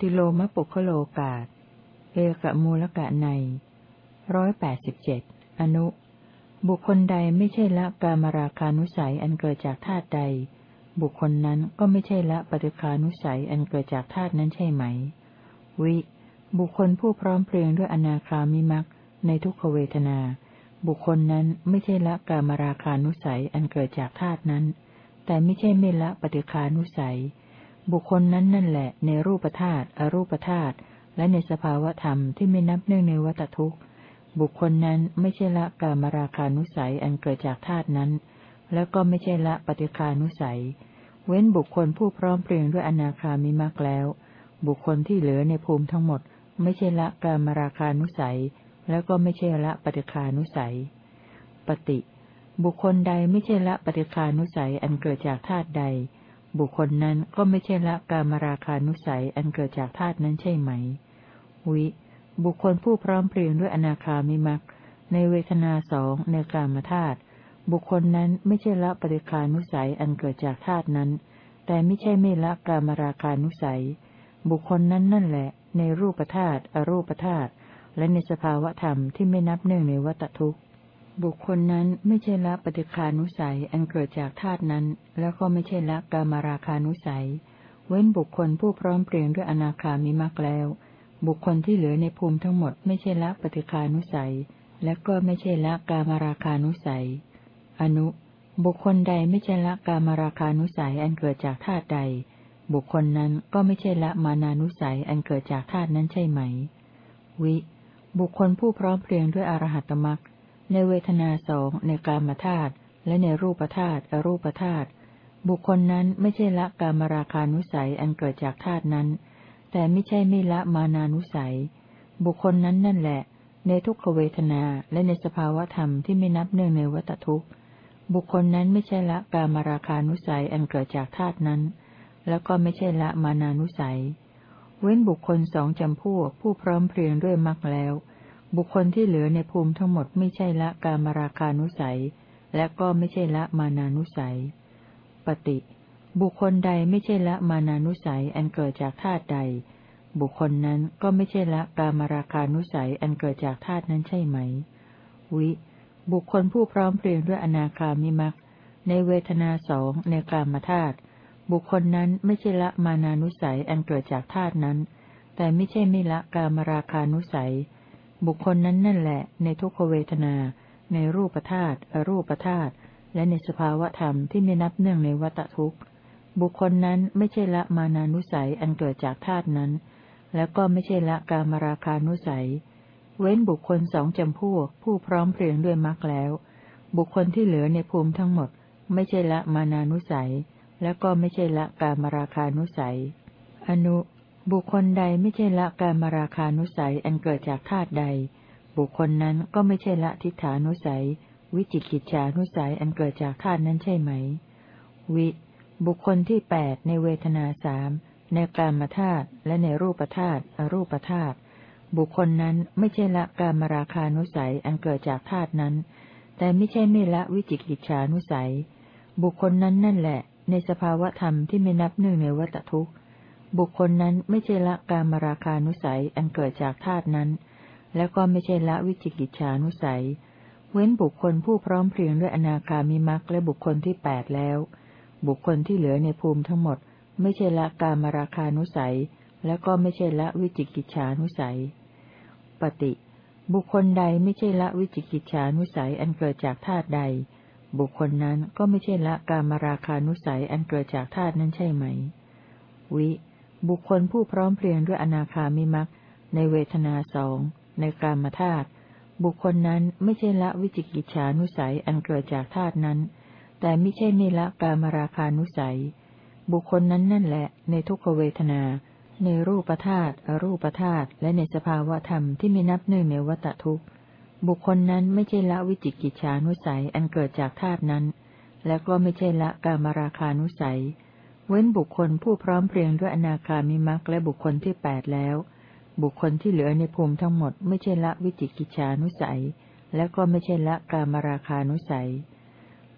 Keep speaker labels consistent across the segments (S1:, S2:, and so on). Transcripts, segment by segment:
S1: ฏิโลมปุคโลกาตเอกมูลกะในร้อยแปดสิบเจ็ดอนุ บุคคลใดไม่ใช่ละกามราคานุสัยอันเกิดจากธาตุใด บุคคลนั้นก็ไม่ใช่ละปฏิคานุสัยอันเกิดจากธาตุนั้นใช่ไหม วิ บุคคลผู้พร้อมเพรียงด้วยอนาคามิมักในทุกขเวทนา บุคคลนั้นไม่ใช่ละกามราคานุสัยอันเกิดจากธาตุนั้น แต่ไม่ใช่ไม่ละปฏิคานุสัย บุคคลนั้นนั่นแหละในรูปธาตุอรูปธาตุและในสภาวธรรมที่ไม่นับเนื่องในวัตทุกข์ บุคคลนั้นไม่ใช่ละกามราคานุสัยอันเกิดจากธาตุนั้น แล้วก็ไม่ใช่ละปฏิคานุสัย เว้นบุคคลผู้พร้อมเพรียงด้วยอนาคามิมากแล้ว บุคคลที่เหลือในภูมิทั้งหมด ไม่ใช่ละกามราคานุสัย แล้วก็ไม่ใช่ละปฏิคานุสัย ปฏิ บุคคลใดไม่ใช่ละปฏิคานุสัยอันเกิดจากธาตุใด บุคคลนั้นก็ไม่ใช่ละกามราคานุสัยอันเกิดจากธาตุนั้นใช่ไหม วิ บุคคลผู้พร้อมเพรียงด้วยอนาคามิมักในเวทนาสองในกามธาตุบุคคลนั้นไม่ใช่ละปฏิคานุสัยอันเกิดจากธาตุนั้น แต่ไม่ใช่ไม่ละกามราคานุสัย บุคคลนั้นนั่นแหละ ในรูปธาตุอรูปธาตุและในสภาวะธรรมที่ไม่นับเนื่งในวัตทุกข์ บุคคลนั้นไม่ใช่ละปฏิคานุสัยอันเกิดจากธาตุนั้น แล้วก็ไม่ใช่ละกามราคานุสัย เว้นบุคคลผู้พร้อมเพรียงด้วยอนาคามิมักแล้ว บุคคลที่เหลือในภูมิทั้งหมดไม่ใช่ละปฏิคานุสัย และก็ไม่ใช่ละกามราคานุสัย อนุ บุคคลใดไม่ใช่ละกามราคานุสัยอันเกิดจากธาตุใด บุคคลนั้นก็ไม่ใช่ละมานานุสัยอันเกิดจากธาตุนั้นใช่ไหม วิ บุคคลผู้พร้อมเพรียงด้วยอรหัตมรัก ในเวทนาสองในกามธาตุและในรูปธาตุอรูปธาตุบุคคลนั้นไม่ใช่ละกามราคานุสัยอันเกิดจากธาตุนั้น แต่ไม่ใช่ไม่ละมานานุสัย บุคคลนั้นนั่นแหละ ในทุกขเวทนาและในสภาวธรรมที่ไม่นับเนื่องในวัตทุกข์ บุคคลนั้นไม่ใช่ละกามาราคานุสัยอันเกิดจากธาตุนั้น แล้วก็ไม่ใช่ละมานานุสัย เว้นบุคคลสองจำพวกผู้พร้อมเพรียงด้วยมรรคแล้ว บุคคลที่เหลือในภูมิทั้งหมดไม่ใช่ละกามาราคานุสัย และก็ไม่ใช่ละมานานุสัย ปฏิ บุคคลใดไม่ใช่ละมานานุสัยอันเกิดจากธาตุใด บุคคลนั้นก็ไม่ใช่ละกามราคานุสัยอันเกิดจากธาตุนั้นใช่ไหม วิ บุคคลผู้พร้อมเพรียงด้วยอนาคามิมักในเวทนาสองในกามธาตุบุคคลนั้นไม่ใช่ละมานานุสัยอันเกิดจากธาตุนั้น แต่ไม่ใช่ไม่ละกามราคานุสัย บุคคลนั้นนั่นแหละ ในทุกขเวทนา ในรูปธาตุอรูปธาตุและในสภาวะธรรมที่ไม่นับเนื่องในวัตทุกข์ บุคคลนั้นไม่ใช่ละมานานุสัยอันเกิดจากธาตุนั้น แล้วก็ไม่ใช่ละกามราคานุสัย เว้นบุคคลสองจำพวก ผู้พร้อมเพรียงด้วยมรรคแล้ว บุคคลที่เหลือในภูมิทั้งหมด ไม่ใช่ละมานานุสัย แล้วก็ไม่ใช่ละกามราคานุสัย อนุ บุคคลใดไม่ใช่ละกามราคานุสัยอันเกิดจากธาตุใด บุคคลนั้นก็ไม่ใช่ละทิฏฐานุสัย วิจิกิจฉานุสัยอันเกิดจากธาตุนั้นใช่ไหม วิ บุคคลที่แปดในเวทนาสามในกามธาตุและในรูปธาตุอรูปธาตุบุคคลนั้นไม่ใช่ละกามราคานุสัยอันเกิดจากธาตุนั้น แต่ไม่ใช่ไม่ละวิจิกิจฉานุสัย บุคคลนั้นนั่นแหละ ในสภาวะธรรมที่ไม่นับหนึ่งในวัตทุกข์ บุคคลนั้นไม่ใช่ละกามราคานุสัยอันเกิดจากธาตุนั้น แล้วก็ไม่ใช่ละวิจิกิจฉานุสัย เว้นบุคคลผู้พร้อมเพรียงด้วยอนาคามิมักและบุคคลที่แปดแล้ว บุคคลที่เหลือในภูมิทั้งหมด ไม่ใช่ละกามราคานุสัย และก็ไม่ใช่ละวิจิกิจฉานุสัย ปฏิ บุคคลใดไม่ใช่ละวิจิกิจฉานุสัยอันเกิดจากธาตุใด บุคคลนั้นก็ไม่ใช่ละกามราคานุสัยอันเกิดจากธาตุนั้นใช่ไหม วิ บุคคลผู้พร้อมเพรียงด้วยอนาคามิมักในเวทนาสองในกามธาตุบุคคลนั้นไม่ใช่ละวิจิกิจฉานุสัยอันเกิดจากธาตุนั้น แต่ไม่ใช่ไม่ละกามราคานุสัย บุคคลนั้นนั่นแหละ ในทุกขเวทนา ในรูปธาตุอรูปธาตุและในสภาวะธรรมที่ไม่นับหนึ่งในวัตทุกข์บุคคลนั้นไม่ใช่ละวิจิกิจฉานุสัยอันเกิดจากธาตุนั้น และก็ไม่ใช่ละกามราคานุสัย เว้นบุคคลผู้พร้อมเพรียงด้วยอนาคามิมักและบุคคลที่แปดแล้ว บุคคลที่เหลือในภูมิทั้งหมดไม่ใช่ละวิจิกิจฉานุสัย และก็ไม่ใช่ละกามราคานุสัย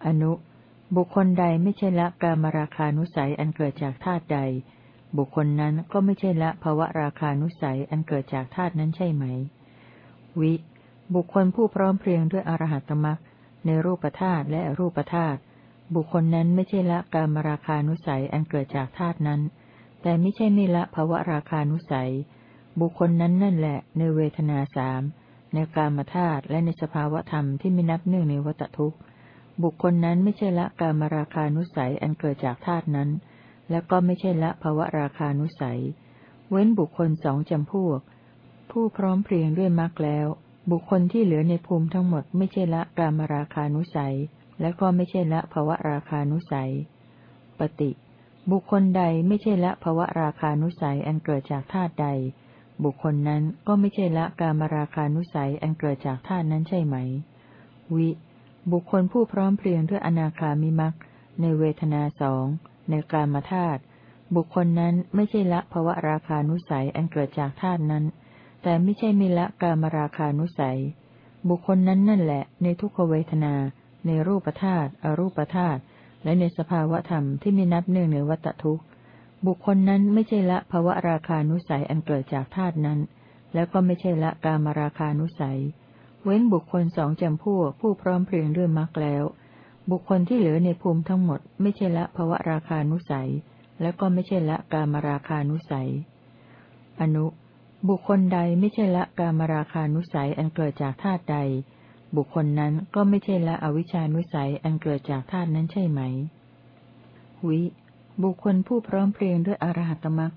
S1: อนุ บุคคลใดไม่ใช่ละกามราคานุสัยอันเกิดจากธาตุใด บุคคลนั้นก็ไม่ใช่ละภวะราคานุสัยอันเกิดจากธาตุนั้นใช่ไหม วิ บุคคลผู้พร้อมเพรียงด้วยอรหัตมรักในรูปธาตุและอรูปธาตุ บุคคลนั้นไม่ใช่ละกามราคานุสัยอันเกิดจากธาตุนั้น แต่ไม่ใช่ไม่ละภวะราคานุสัย บุคคลนั้นนั่นแหละ ในเวทนาสามในกามธาตุและในสภาวธรรมที่ไม่นับเนื่งในวัตทุกข์ บุคคลนั้นไม่ใช่ละกามราคานุสัยอันเกิดจากธาตุนั้น และก็ไม่ใช่ละภวะราคานุสัย เว้นบุคคลสองจำพวก ผู้พร้อมเพรียงด้วยมรรคแล้ว บุคคลที่เหลือในภูมิทั้งหมดไม่ใช่ละกามราคานุสัย และก็ไม่ใช่ละภวะราคานุสัย ปฏิ บุคคลใดไม่ใช่ละภวะราคานุสัยอันเกิดจากธาตุใด บุคคลนั้นก็ไม่ใช่ละกามราคานุสัยอันเกิดจากธาตุนั้นใช่ไหม วิ บุคคลผู้พร้อมเพรียงด้วยอนาคามิมักในเวทนาสองในกามธาตุบุคคลนั้นไม่ใช่ละภวะราคานุสัยอันเกิดจากธาตุนั้น แต่ไม่ใช่ไม่ละกามราคานุสัย บุคคลนั้นนั่นแหละ ในทุกขเวทนา ในรูปธาตุอรูปธาตุและในสภาวะธรรมที่มีนับเนื่องในวัตทุกข์บุคคลนั้นไม่ใช่ละภวะราคานุสัยอันเกิดจากธาตุนั้น แล้วก็ไม่ใช่ละกามราคานุสัย เว้นบุคคลสองจำพวกผู้พร้อมเพรียงด้วยมรรคแล้ว บุคคลที่เหลือในภูมิทั้งหมด ไม่ใช่ละภวะราคานุสัย แล้วก็ไม่ใช่ละกามราคานุสัย อนุ บุคคลใดไม่ใช่ละกามราคานุสัยอันเกิดจากธาตุใด บุคคลนั้นก็ไม่ใช่ละอวิชานุสัยอันเกิดจากธาตุนั้นใช่ไหม วิ บุคคลผู้พร้อมเพรียงด้วยอรหัตมรัก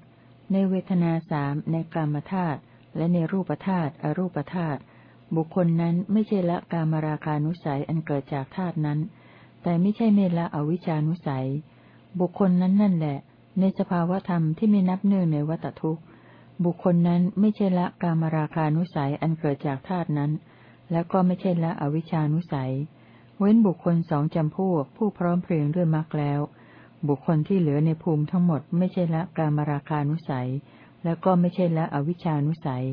S1: ในเวทนาสามในกามธาตุและในรูปธาตุอรูปธาตุบุคคลนั้นไม่ใช่ละกามราคานุสัยอันเกิดจากธาตุนั้น แต่ไม่ใช่เมละอวิชานุสัย บุคคลนั้นนั่นแหละ ในสภาวธรรมที่ไม่นับเนื่องในวัตทุกข์ บุคคลนั้นไม่ใช่ละกามราคานุสัยอันเกิดจากธาตุนั้น และก็ไม่ใช่ละอวิชานุสัย เว้นบุคคลสองจำพวกผู้พร้อมเพรียงด้วยมรรคแล้ว บุคคลที่เหลือในภูมิทั้งหมดไม่ใช่ละกามราคานุสัย แล้วก็ไม่ใช่ละอวิชานุสัย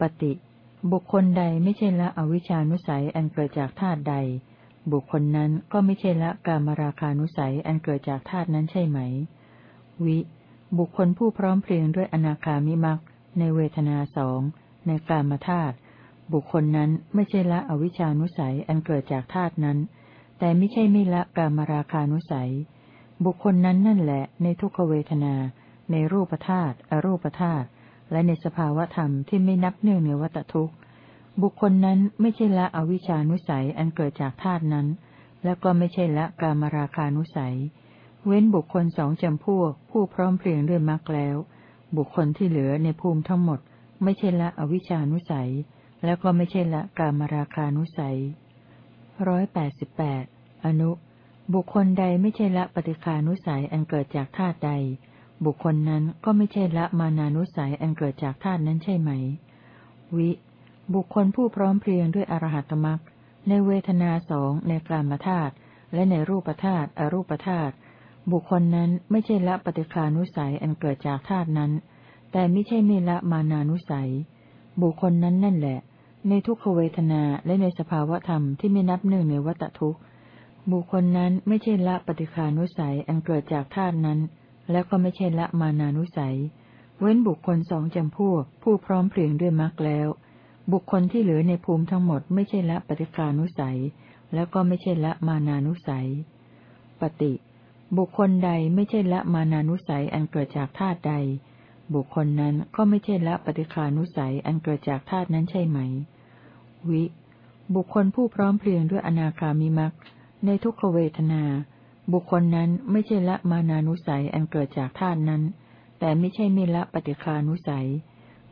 S1: ปฏิบุคคลใดไม่ใช่ละอวิชานุสัยอันเกิดจากธาตุใด บุคคลนั้นก็ไม่ใช่ละกามราคานุสัยอันเกิดจากธาตุนั้นใช่ไหม วิ บุคคลผู้พร้อมเพรียงด้วยอนาคามิมักในเวทนาสองในกามธาตุ บุคคลนั้นไม่ใช่ละอวิชานุสัยอันเกิดจากธาตุนั้น แต่ไม่ใช่ไม่ละกามราคานุสัย บุคคลนั้นนั่นแหละในทุกขเวทนา ในรูปธาตุอรูปธาตุและในสภาวธรรมที่ไม่นับเนื่องในวัตทุกข์ บุคคลนั้นไม่ใช่ละอวิชานุสัยอันเกิดจากธาตุนั้น และก็ไม่ใช่ละกามราคานุสัย เว้นบุคคลสองจำพวก ผู้พร้อมเพรียงด้วยมรรคแล้ว บุคคลที่เหลือในภูมิทั้งหมด ไม่ใช่ละอวิชานุสัย แล้วก็ไม่ใช่ละกามราคานุสัยร้อยแปดสิบแปดอนุ บุคคลใดไม่ใช่ละปฏิคานุสัยอันเกิดจากธาตุใด บุคคลนั้นก็ไม่ใช่ละมานานุสัยอันเกิดจากธาตุนั้นใช่ไหม วิ บุคคลผู้พร้อมเพรียงด้วยอรหัตมรักในเวทนาสองในกลามธาตุและในรูปธาตุอรูปธาตุบุคคลนั้นไม่ใช่ละปฏิคานุสัยอันเกิดจากธาตุนั้น แต่ไม่ใช่ไม่ละมานานุสัย บุคคลนั้นนั่นแหละ ในทุกขเวทนาและในสภาวธรรมที่ไม่นับหนึ่งในวัตทุกข์ บุคคลนั้นไม่ใช่ละปฏิคานุสัยอันเกิดจากธาตุนั้น แล้วก็ไม่ใช่ละมานานุสัย เว้นบุคคลสองจำพวก ผู้พร้อมเพรียงด้วยมรรคแล้ว บุคคลที่เหลือในภูมิทั้งหมดไม่ใช่ละปฏิคานุสัย แล้วก็ไม่ใช่ละมานานุสัย ปฏิ บุคคลใดไม่ใช่ละมานานุสัยอันเกิดจากธาตุใด บุคคลนั้นก็ไม่ใช่ละปฏิคานุสัยอันเกิดจากธาตุนั้นใช่ไหม วิ บุคคลผู้พร้อมเพรียงด้วยอนาคามิมักในทุกขเวทนา บุคคลนั้นไม่ใช่ละมานานุสัยอันเกิดจากธาตุนั้น แต่ไม่ใช่ไม่ละปฏิคานุสัย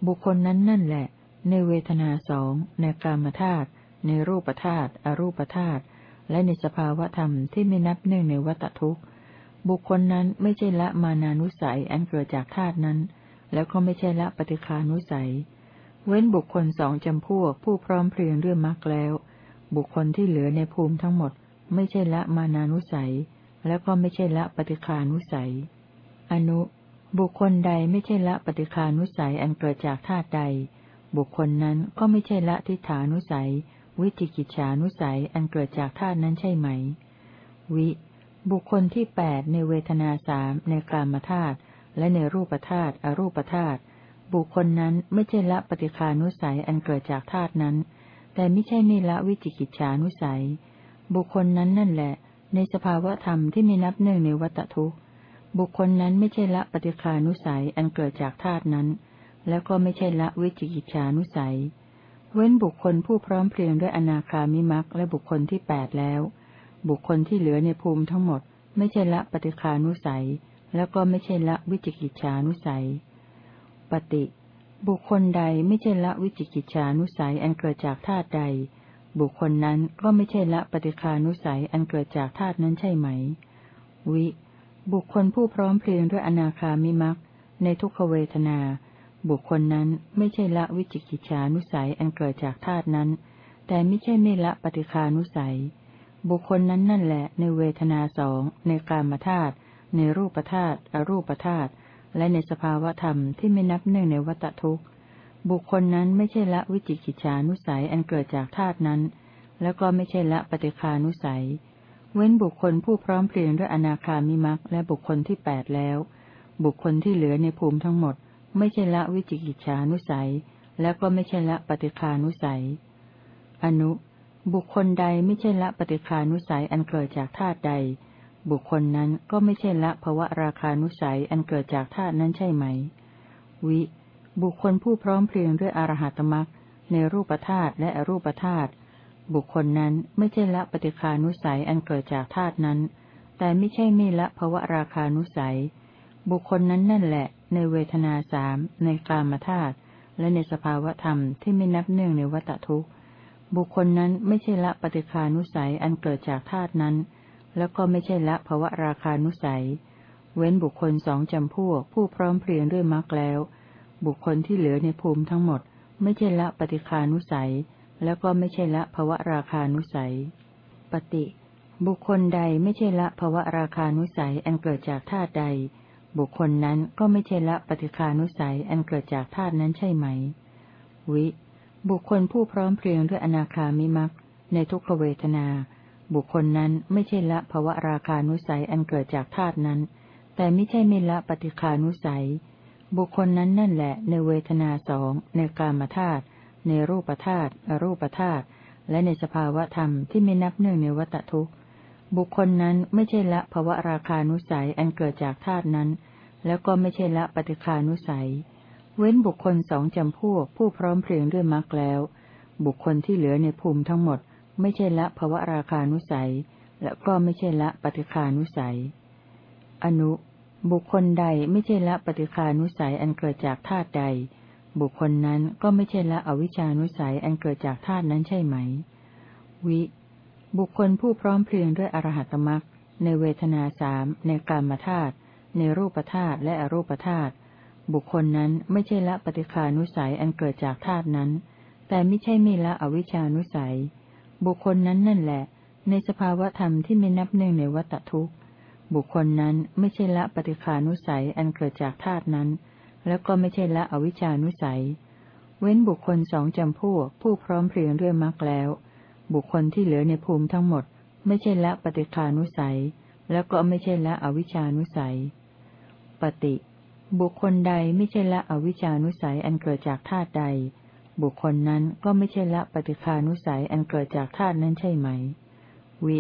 S1: บุคคลนั้นนั่นแหละ ในเวทนาสองในกามธาตุในรูปธาตุอรูปธาตุและในสภาวธรรมที่ไม่นับเนื่องในวัตทุกข์ บุคคลนั้นไม่ใช่ละมานานุสัยอันเกิดจากธาตุนั้น แล้วก็ไม่ใช่ละปฏิคานุสัย เว้นบุคคลสองจำพวกผู้พร้อมเพรียงเรื่อมรรคแล้ว บุคคลที่เหลือในภูมิทั้งหมด ไม่ใช่ละมานานุสัย แล้วก็ไม่ใช่ละปฏิคานุสัย อนุ บุคคลใดไม่ใช่ละปฏิคานุสัยอันเกิดจากธาตุใด บุคคลนั้นก็ไม่ใช่ละทิฏฐานุสัย วิจิกิจฉานุสัยอันเกิดจากธาตุนั้นใช่ไหม วิ บุคคลที่แปดในเวทนาสามในกลามธาตุและในรูปธาตุอรูปธาตุ บุคคลนั้นไม่ใช่ละปฏิคานุสัยอันเกิดจากธาตุนั้น แต่ไม่ใช่ไม่ละวิจิกิจฉานุสัย บุคคลนั้นนั่นแหละ ในสภาวะธรรมที่ไมีนับหนึ่งในวัตทุกบุคคลนั้นไม่ใช่ละปฏิคานุสัยอันเกิดจากธาตุนั้น แล้วก็ไม่ใช่ละวิจิกิจฉานุสัย เว้นบุคคลผู้พร้อมเพรียงด้วยอนาคามิมักและบุคคลที่แปดแล้ว บุคคลที่เหลือในภูมิทั้งหมด ไม่ใช่ละปฏิคานุสัย แล้วก็ไม่ใช่ละวิจิกิจฉานุสัย ปฏิบุคคลใดไม่ใช่ละวิจิกิจฉานุสัยอันเกิดจากธาตุใด บุคคลนั้นก็ไม่ใช่ละปฏิคานุสัยอันเกิดจากธาตุนั้นใช่ไหม วิ บุคคลผู้พร้อมเพรียงด้วยอนาคามิมักในทุกขเวทนา บุคคลนั้นไม่ใช่ละวิจิกิจฉานุสัยอันเกิดจากธาตุนั้น แต่ไม่ใช่ไม่ละปฏิคานุสัย บุคคลนั้นนั่นแหละในเวทนาสองในกามธาตุในรูปธาตุอรูปธาตุ และในสภาวธรรมที่ไม่นับหนึ่งในวัตทุกข์ บุคคลนั้นไม่ใช่ละวิจิกิจฉานุสัยอันเกิดจากธาตุนั้น แล้วก็ไม่ใช่ละปฏิคานุสัย เว้นบุคคลผู้พร้อมเพรียงด้วยอนาคามิมักและบุคคลที่แปดแล้ว บุคคลที่เหลือในภูมิทั้งหมด ไม่ใช่ละวิจิกิจฉานุสัย แล้วก็ไม่ใช่ละปฏิคานุสัย อนุ บุคคลใดไม่ใช่ละปฏิคานุสัยอันเกิดจากธาตุใด บุคคลนั้นก็ไม่ใช่ละภวะราคานุสัยอันเกิดจากธาตุนั้นใช่ไหม วิ บุคคลผู้พร้อมเพรียงด้วยอรหัตมรักในรูปธาตุและอรูปธาตุบุคคลนั้นไม่ใช่ละปฏิคานุสัยอันเกิดจากธาตุนั้น แต่ไม่ใช่ไม่ละภวะราคานุสัย บุคคลนั้นนั่นแหละ ในเวทนาสามในกามธาตุและในสภาวธรรมที่ไม่นับเนื่องในวัตทุกข์ บุคคลนั้นไม่ใช่ละปฏิคานุสัยอันเกิดจากธาตุนั้น แล้วก็ไม่ใช่ละภวะราคานุสัย เว้นบุคคลสองจำพวกผู้พร้อมเพรียงด้วยมรรคแล้ว บุคคลที่เหลือในภูมิทั้งหมด ไม่ใช่ละปฏิคานุสัย แล้วก็ไม่ใช่ละภวะราคานุสัย ปฏิ บุคคลใดไม่ใช่ละภวะราคานุสัยอันเกิดจากธาตุใด บุคคลนั้นก็ไม่ใช่ละปฏิคานุสัยอันเกิดจากธาตุนั้นใช่ไหม วิ บุคคลผู้พร้อมเพรียงด้วยอนาคามิมักในทุกขเวทนา บุคคลนั้นไม่ใช่ละภวะราคานุสัยอันเกิดจากธาตุนั้น แต่ไม่ใช่ไม่ละปฏิคานุสัย บุคคลนั้นนั่นแหละ ในเวทนาสองในกามธาตุในรูปธาตุอรูปธาตุและในสภาวะธรรมที่ไม่นับเนื่องในวัตทุกข์ บุคคลนั้นไม่ใช่ละภวะราคานุสัยอันเกิดจากธาตุนั้น แล้วก็ไม่ใช่ละปฏิคานุสัย เว้นบุคคลสองจำพวกผู้พร้อมเพรียงด้วยมรรคแล้ว บุคคลที่เหลือในภูมิทั้งหมด ไม่ใช่ละภวะราคานุสัย และก็ไม่ใช่ละปฏิคานุสัย อนุ บุคคลใดไม่ใช่ละปฏิคานุสัยอันเกิดจากธาตุใด บุคคลนั้นก็ไม่ใช่ละอวิชานุสัยอันเกิดจากธาตุนั้นใช่ไหม วิ บุคคลผู้พร้อมเพรียงด้วยอรหัตมรักในเวทนาสามในกามธาตุในรูปธาตุและอรูปธาตุบุคคลนั้นไม่ใช่ละปฏิคานุสัยอันเกิดจากธาตุนั้น แต่ไม่ใช่ไม่ละอวิชานุสัย บุคคลนั้นนั่นแหละ ในสภาวธรรมที่ไม่นับหนึ่งในวัตทุกข์ บุคคลนั้นไม่ใช่ละปฏิคานุสัยอันเกิดจากธาตุนั้น แล้วก็ไม่ใช่ละอวิชานุสัย เว้นบุคคลสองจำพวกผู้พร้อมเพรียงด้วยมรรคแล้ว บุคคลที่เหลือในภูมิทั้งหมด ไม่ใช่ละปฏิคานุสัย แล้วก็ไม่ใช่ละอวิชานุสัย ปฏิ บุคคลใดไม่ใช่ละอวิชานุสัยอันเกิดจากธาตุใด บุคคลนั้นก็ไม่ใช่ละปฏิคานุสัยอันเกิดจากธาตุนั้นใช่ไหม วิ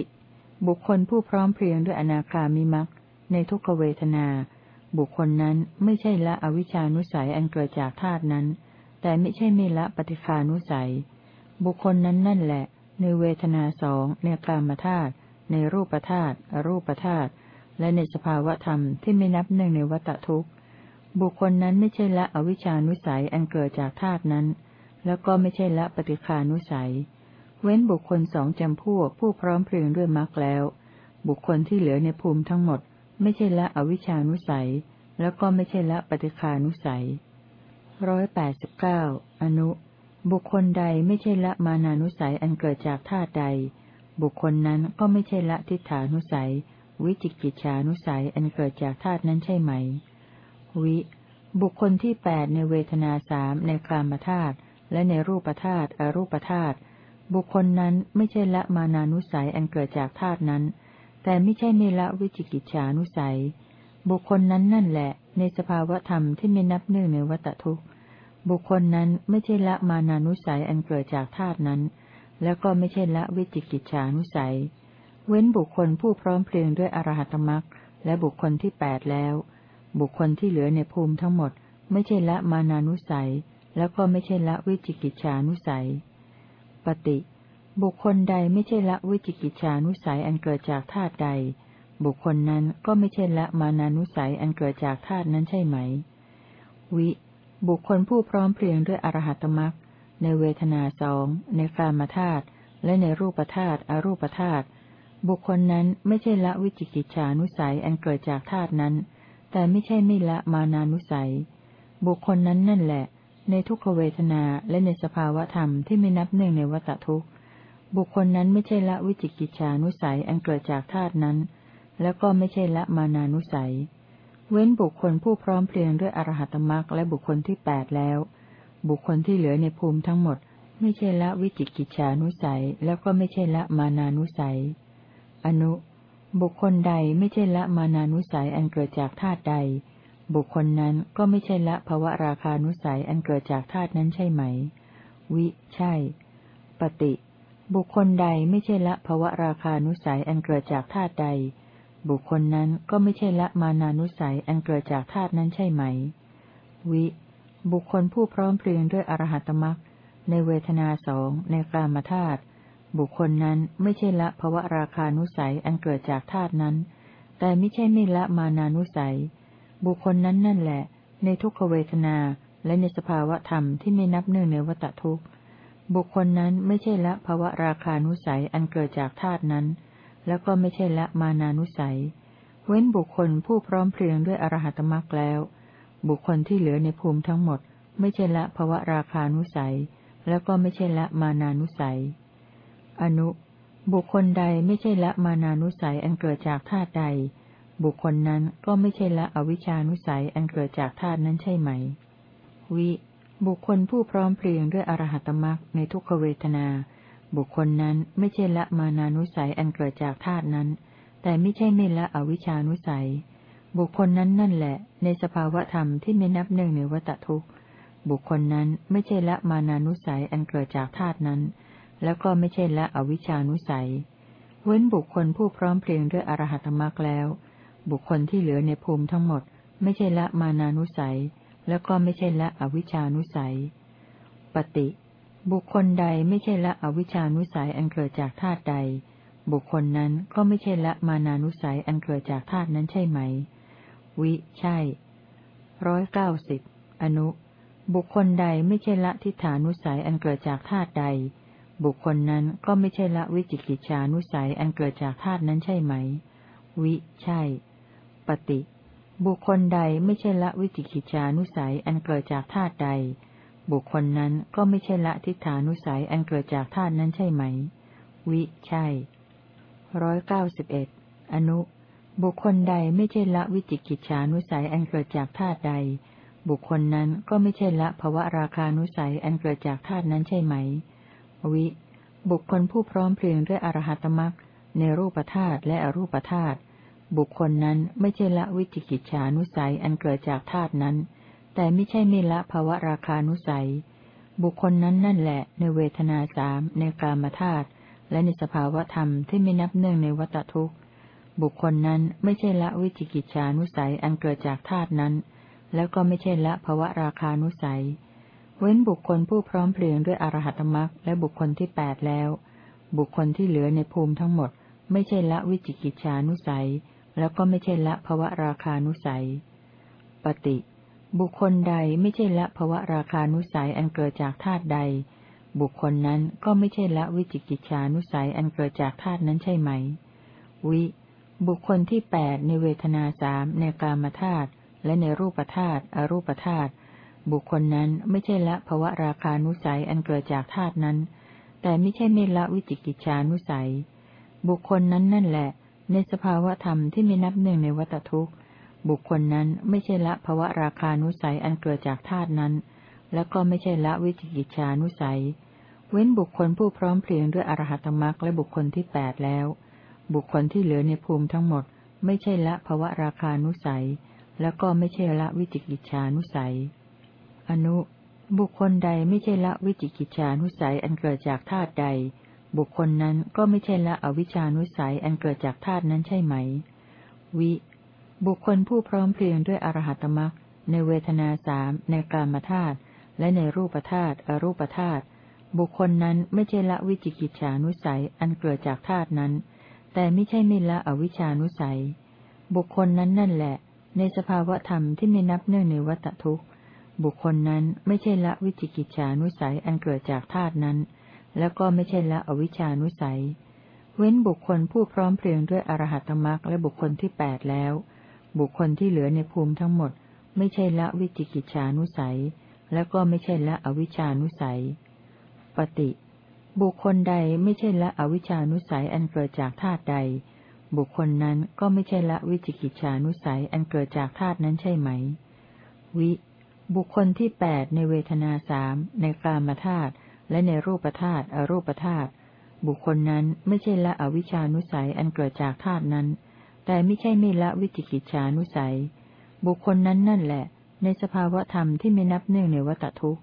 S1: บุคคลผู้พร้อมเพรียงด้วยอนาคามิมักในทุกขเวทนา บุคคลนั้นไม่ใช่ละอวิชานุสัยอันเกิดจากธาตุนั้น แต่ไม่ใช่ไม่ละปฏิคานุสัย บุคคลนั้นนั่นแหละ ในเวทนาสองในกามธาตุในรูปธาตุอรูปธาตุและในสภาวธรรมที่ไม่นับหนึ่งในวัตทุกข์ บุคคลนั้นไม่ใช่ละอวิชานุสัยอันเกิดจากธาตุนั้น แล้วก็ไม่ใช่ละปฏิคานุสัย เว้นบุคคลสองจำพวกผู้พร้อมเพรียงด้วยมรรคแล้ว บุคคลที่เหลือในภูมิทั้งหมด ไม่ใช่ละอวิชานุสัย แล้วก็ไม่ใช่ละปฏิคานุสัยร้อยแปดสิบเก้าอนุ บุคคลใดไม่ใช่ละมานานุสัยอันเกิดจากธาตุใด บุคคลนั้นก็ไม่ใช่ละทิฏฐานุสัย วิจิกิจฉานุสัยอันเกิดจากธาตุนั้นใช่ไหม วิ บุคคลที่แปดในเวทนาสามในกามธาตุ และในรูปธาตุอรูปธาตุบุคคลนั้นไม่ใช่ละมานานุสัยอันเกิดจากธาตุนั้น แต่ไม่ใช่ไม่ละวิจิกิจฉานุสัย บุคคลนั้นนั่นแหละ ในสภาวธรรมที่ไม่นับหนึ่งในวัตทุกข์ บุคคลนั้นไม่ใช่ละมานานุสัยอันเกิดจากธาตุนั้น แล้วก็ไม่ใช่ละวิจิกิจฉานุสัย เว้นบุคคลผู้พร้อมเพรียงด้วยอรหัตมรักและบุคคลที่แปดแล้ว บุคคลที่เหลือในภูมิทั้งหมด ไม่ใช่ละมานานุสัย แล้วก็ไม่ใช่ละวิจิกิจฉานุสัย ปฏิ บุคคลใดไม่ใช่ละวิจิกิจฉานุสัยอันเกิดจากธาตุใด บุคคลนั้นก็ไม่ใช่ละมานานุสัยอันเกิดจากธาตุนั้นใช่ไหม วิ บุคคลผู้พร้อมเพรียงด้วยอรหัตมรักในเวทนาสองในกามธาตุและในรูปธาตุอรูปธาตุบุคคลนั้นไม่ใช่ละวิจิกิจฉานุสัยอันเกิดจากธาตุนั้น แต่ไม่ใช่ไม่ละมานานุสัย บุคคลนั้นนั่นแหละ ในทุกขเวทนาและในสภาวธรรมที่ไม่นับหนึ่งในวัตทุกข์ บุคคลนั้นไม่ใช่ละวิจิกิจฉานุสัยอันเกิดจากธาตุนั้น แล้วก็ไม่ใช่ละมานานุสัย เว้นบุคคลผู้พร้อมเพรียงด้วยอรหัตมรักและบุคคลที่แปดแล้ว บุคคลที่เหลือในภูมิทั้งหมด ไม่ใช่ละวิจิกิจฉานุสัย แล้วก็ไม่ใช่ละมานานุสัย อนุ บุคคลใดไม่ใช่ละมานานุสัยอันเกิดจากธาตุใด บุคคลนั้นก็ไม่ใช่ละภวะราคานุสัยอันเกิดจากธาตุนั้นใช่ไหม วิ ใช่ ปฏิ บุคคลใดไม่ใช่ละภวะราคานุสัยอันเกิดจากธาตุใด บุคคลนั้นก็ไม่ใช่ละมานานุสัยอันเกิดจากธาตุนั้นใช่ไหม วิ บุคคลผู้พร้อมเพรียงด้วยอรหัตมรักในเวทนาสองในกามธาตุบุคคลนั้นไม่ใช่ละภวะราคานุสัยอันเกิดจากธาตุนั้น แต่ไม่ใช่ไม่ละมานานุสัย บุคคลนั้นนั่นแหละ ในทุกขเวทนาและในสภาวะธรรมที่ไม่นับหนึ่งในวัตทุกข์ บุคคลนั้นไม่ใช่ละภวะราคานุสัยอันเกิดจากธาตุนั้น แล้วก็ไม่ใช่ละมานานุสัย เว้นบุคคลผู้พร้อมเพรียงด้วยอรหัตมรรคแล้ว บุคคลที่เหลือในภูมิทั้งหมด ไม่ใช่ละภวะราคานุสัย แล้วก็ไม่ใช่ละมานานุสัย อนุ บุคคลใดไม่ใช่ละมานานุสัยอันเกิดจากธาตุใด บุคคลนั้นก็ไม่ใช่ละอวิชานุสัยอันเกิดจากธาตุนั้นใช่ไหม วิ บุคคลผู้พร้อมเพรียงด้วยอรหัตมรักในทุกขเวทนา บุคคลนั้นไม่ใช่ละมานานุสัยอันเกิดจากธาตุนั้น แต่ไม่ใช่ไม่ละอวิชานุสัย บุคคลนั้นนั่นแหละ ในสภาวธรรมที่ไม่นับหนึ่งในวัตทุกข์ บุคคลนั้นไม่ใช่ละมานานุสัยอันเกิดจากธาตุนั้น แล้วก็ไม่ใช่ละอวิชานุสัย เว้นบุคคลผู้พร้อมเพรียงด้วยอรหัตมรรคแล้ว บุคคลที่เหลือในภูมิทั้งหมด ไม่ใช่ละมานานุสัย แล้วก็ไม่ใช่ละอวิชานุสัย ปฏิ บุคคลใดไม่ใช่ละอวิชานุสัยอันเกิดจากธาตุใด บุคคลนั้นก็ไม่ใช่ละมานานุสัยอันเกิดจากธาตุนั้นใช่ไหม วิ ใช่ร้อยเก้าสิบอนุ บุคคลใดไม่ใช่ละทิฏฐานุสัยอันเกิดจากธาตุใด บุคคลนั้นก็ไม่ใช่ละวิจิกิจฉานุสัยอันเกิดจากธาตุนั้นใช่ไหม วิ ใช่ ปฏิบุคคลใดไม่ใช่ละวิจิกิจานุสัยอันเกิดจากธาตุใด บุคคลนั้นก็ไม่ใช่ละทิฏฐานุสัยอันเกิดจากธาตุนั้นใช่ไหม วิใช่ร้อยเก้าสิบเอ็ดอนุ บุคคลใดไม่ใช่ละวิจิกิจฉานุสัยอันเกิดจากธาตุใด บุคคลนั้นก็ไม่ใช่ละภวะราคานุสัยอันเกิดจากธาตุนั้นใช่ไหม วิ บุคคลผู้พร้อมเพรียงด้วยอรหัตมรักในรูปธาตุและอรูปธาตุ บุคคลนั้นไม่ใช่ละวิจิกิจฉานุสัยอันเกิดจากธาตุนั้น แต่ไม่ใช่ไม่ละภาวะราคานุสัย บุคคลนั้นนั่นแหละในเวทนาสามในกามธาตุและในสภาวธรรมที่ไม่นับเนื่องในวัตทุกข์ บุคคลนั้นไม่ใช่ละวิจิกิจฉานุสัยอันเกิดจากธาตุนั้น แล้วก็ไม่ใช่ละภาวะราคานุสัย เว้นบุคคลผู้พร้อมเพลียงด้วยอรหัตมรักและบุคคลที่แปดแล้ว บุคคลที่เหลือในภูมิทั้งหมด ไม่ใช่ละวิจิกิจฉานุสัย แล้วก็ไม่ใช่ละภวะราคานุสัย ปฏิ บุคคลใดไม่ใช่ละภวะราคานุสัยอันเกิดจากธาตุใด บุคคลนั้นก็ไม่ใช่ละวิจิกิจฉานุสัยอันเกิดจากธาตุนั้นใช่ไหม วิ บุคคลที่แปดในเวทนาสามในกามธาตุและในรูปธาตุอรูปธาตุบุคคลนั้นไม่ใช่ละภวะราคานุสัยอันเกิดจากธาตุนั้น แต่ไม่ใช่ไม่ละวิจิกิจฉานุสัย บุคคลนั้นนั่นแหละ ในสภาวะธรรมที่ไม่นับหนึ่งในวัตทุกข์ บุคคลนั้นไม่ใช่ละภวะราคานุสัยอันเกิดจากธาตุนั้น แล้วก็ไม่ใช่ละวิจิกิจฉานุสัย เว้นบุคคลผู้พร้อมเพรียงด้วยอรหัตมรักและบุคคลที่แปดแล้ว บุคคลที่เหลือในภูมิทั้งหมด ไม่ใช่ละภวะราคานุสัย แล้วก็ไม่ใช่ละวิจิกิจฉานุสัย อนุ บุคคลใดไม่ใช่ละวิจิกิจฉานุสัยอันเกิดจากธาตุใด บุคคลนั้นก็ไม่ใช่ละอวิชานุสัยอันเกิดจากธาตุนั้นใช่ไหม วิ บุคคลผู้พร้อมเพรียงด้วยอรหัตมรักในเวทนาสามในกามธาตุและในรูปธาตุอรูปธาตุบุคคลนั้นไม่ใช่ละวิจิกิจฉานุสัยอันเกิดจากธาตุนั้น แต่ไม่ใช่ไม่ละอวิชานุสัย บุคคลนั้นนั่นแหละ ในสภาวะธรรมที่ไม่นับเนื่องในวัตทุกข์ บุคคลนั้นไม่ใช่ละวิจิกิจฉานุสัยอันเกิดจากธาตุนั้น แล้วก็ไม่ใช่ละอวิชานุสัย เว้นบุคคลผู้พร้อมเพรียงด้วยอรหัตมรักและบุคคลที่แปดแล้ว บุคคลที่เหลือในภูมิทั้งหมด ไม่ใช่ละวิจิกิจฉานุสัย และก็ไม่ใช่ละอวิชานุสัย ปฏิ บุคคลใดไม่ใช่ละอวิชานุสัยอันเกิดจากธาตุใด บุคคลนั้นก็ไม่ใช่ละวิจิกิจฉานุสัยอันเกิดจากธาตุนั้นใช่ไหม วิ บุคคลที่แปดในเวทนาสามในกามธาตุ และในรูปธาตุอรูปธาตุบุคคลนั้นไม่ใช่ละอวิชานุสัยอันเกิดจากธาตุนั้น แต่ไม่ใช่ไม่ละวิจิกิจฉานุสัย บุคคลนั้นนั่นแหละ ในสภาวะธรรมที่ไม่นับเนื่องในวัตทุกข์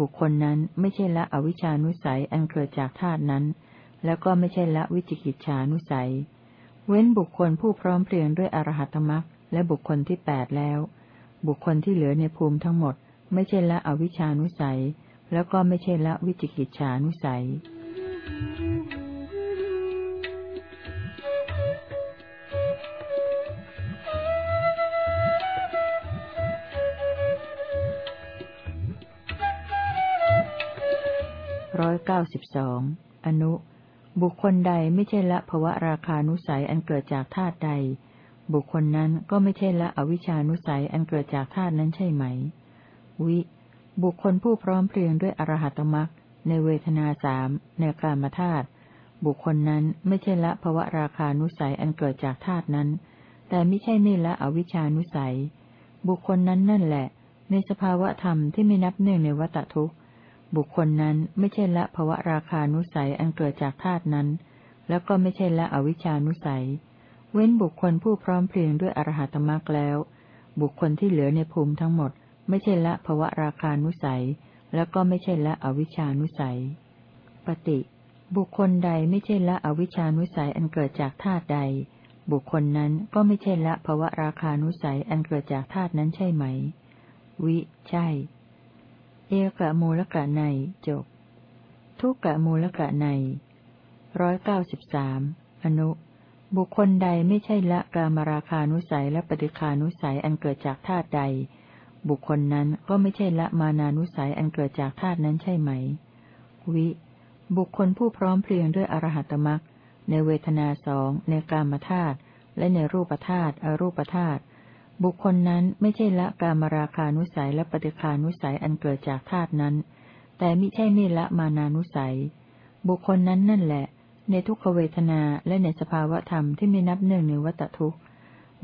S1: บุคคลนั้นไม่ใช่ละอวิชานุสัยอันเกิดจากธาตุนั้น แล้วก็ไม่ใช่ละวิจิกิจฉานุสัย เว้นบุคคลผู้พร้อมเพรียงด้วยอรหัตมรักและบุคคลที่แปดแล้ว บุคคลที่เหลือในภูมิทั้งหมด ไม่ใช่ละอวิชานุสัย แล้วก็ไม่ใช่ละวิจิกิจฉานุสัย ร้อยเก้าสิบสอง อนุ บุคคลใดไม่ใช่ละภวะราคานุสัยอันเกิดจากธาตุใด บุคคลนั้นก็ไม่ใช่ละอวิชานุสัยอันเกิดจากธาตุนั้นใช่ไหม วิ บุคคลผู้พร้อมเพรียงด้วยอรหัตมรักในเวทนาสามในกามธาตุบุคคลนั้นไม่ใช่ละภวะราคานุสัยอันเกิดจากธาตุนั้น แต่ไม่ใช่ไม่ละอวิชานุสัย บุคคลนั้นนั่นแหละ ในสภาวะธรรมที่ไม่นับเนื่งในวัตทุกข์ บุคคลนั้นไม่ใช่ละภวะราคานุสัยอันเกิดจากธาตุนั้น แล้วก็ไม่ใช่ละอวิชานุสัย เว้นบุคคลผู้พร้อมเพรียงด้วยอรหัตมรรคแล้ว บุคคลที่เหลือในภูมิทั้งหมด ไม่ใช่ละภวะราคานุสัย แล้วก็ไม่ใช่ละอวิชานุสัย ปฏิ บุคคลใดไม่ใช่ละอวิชานุสัยอันเกิดจากธาตุใด บุคคลนั้นก็ไม่ใช่ละภวะราคานุสัยอันเกิดจากธาตุนั้นใช่ไหม วิ ใช่ เอกะมูลกะในจบ ทุกกะมูลกะในร้อยเก้าสิบสามอนุบุคคลใดไม่ใช่ละกามราคานุสัยและปฏิคานุสัยอันเกิดจากธาตุใด บุคคลนั้นก็ไม่ใช่ละมานานุสัยอันเกิดจากธาตุนั้นใช่ไหม วิ บุคคลผู้พร้อมเพรียงด้วยอรหัตมรักในเวทนาสองในกามธาตุและในรูปธาตุอรูปธาตุบุคคลนั้นไม่ใช่ละกามราคานุสัยและปฏิคานุสัยอันเกิดจากธาตุนั้น แต่มิใช่ไม่ละมานานุสัย บุคคลนั้นนั่นแหละ ในทุกขเวทนาและในสภาวะธรรมที่ไม่นับหนึ่งในวัตทุกข์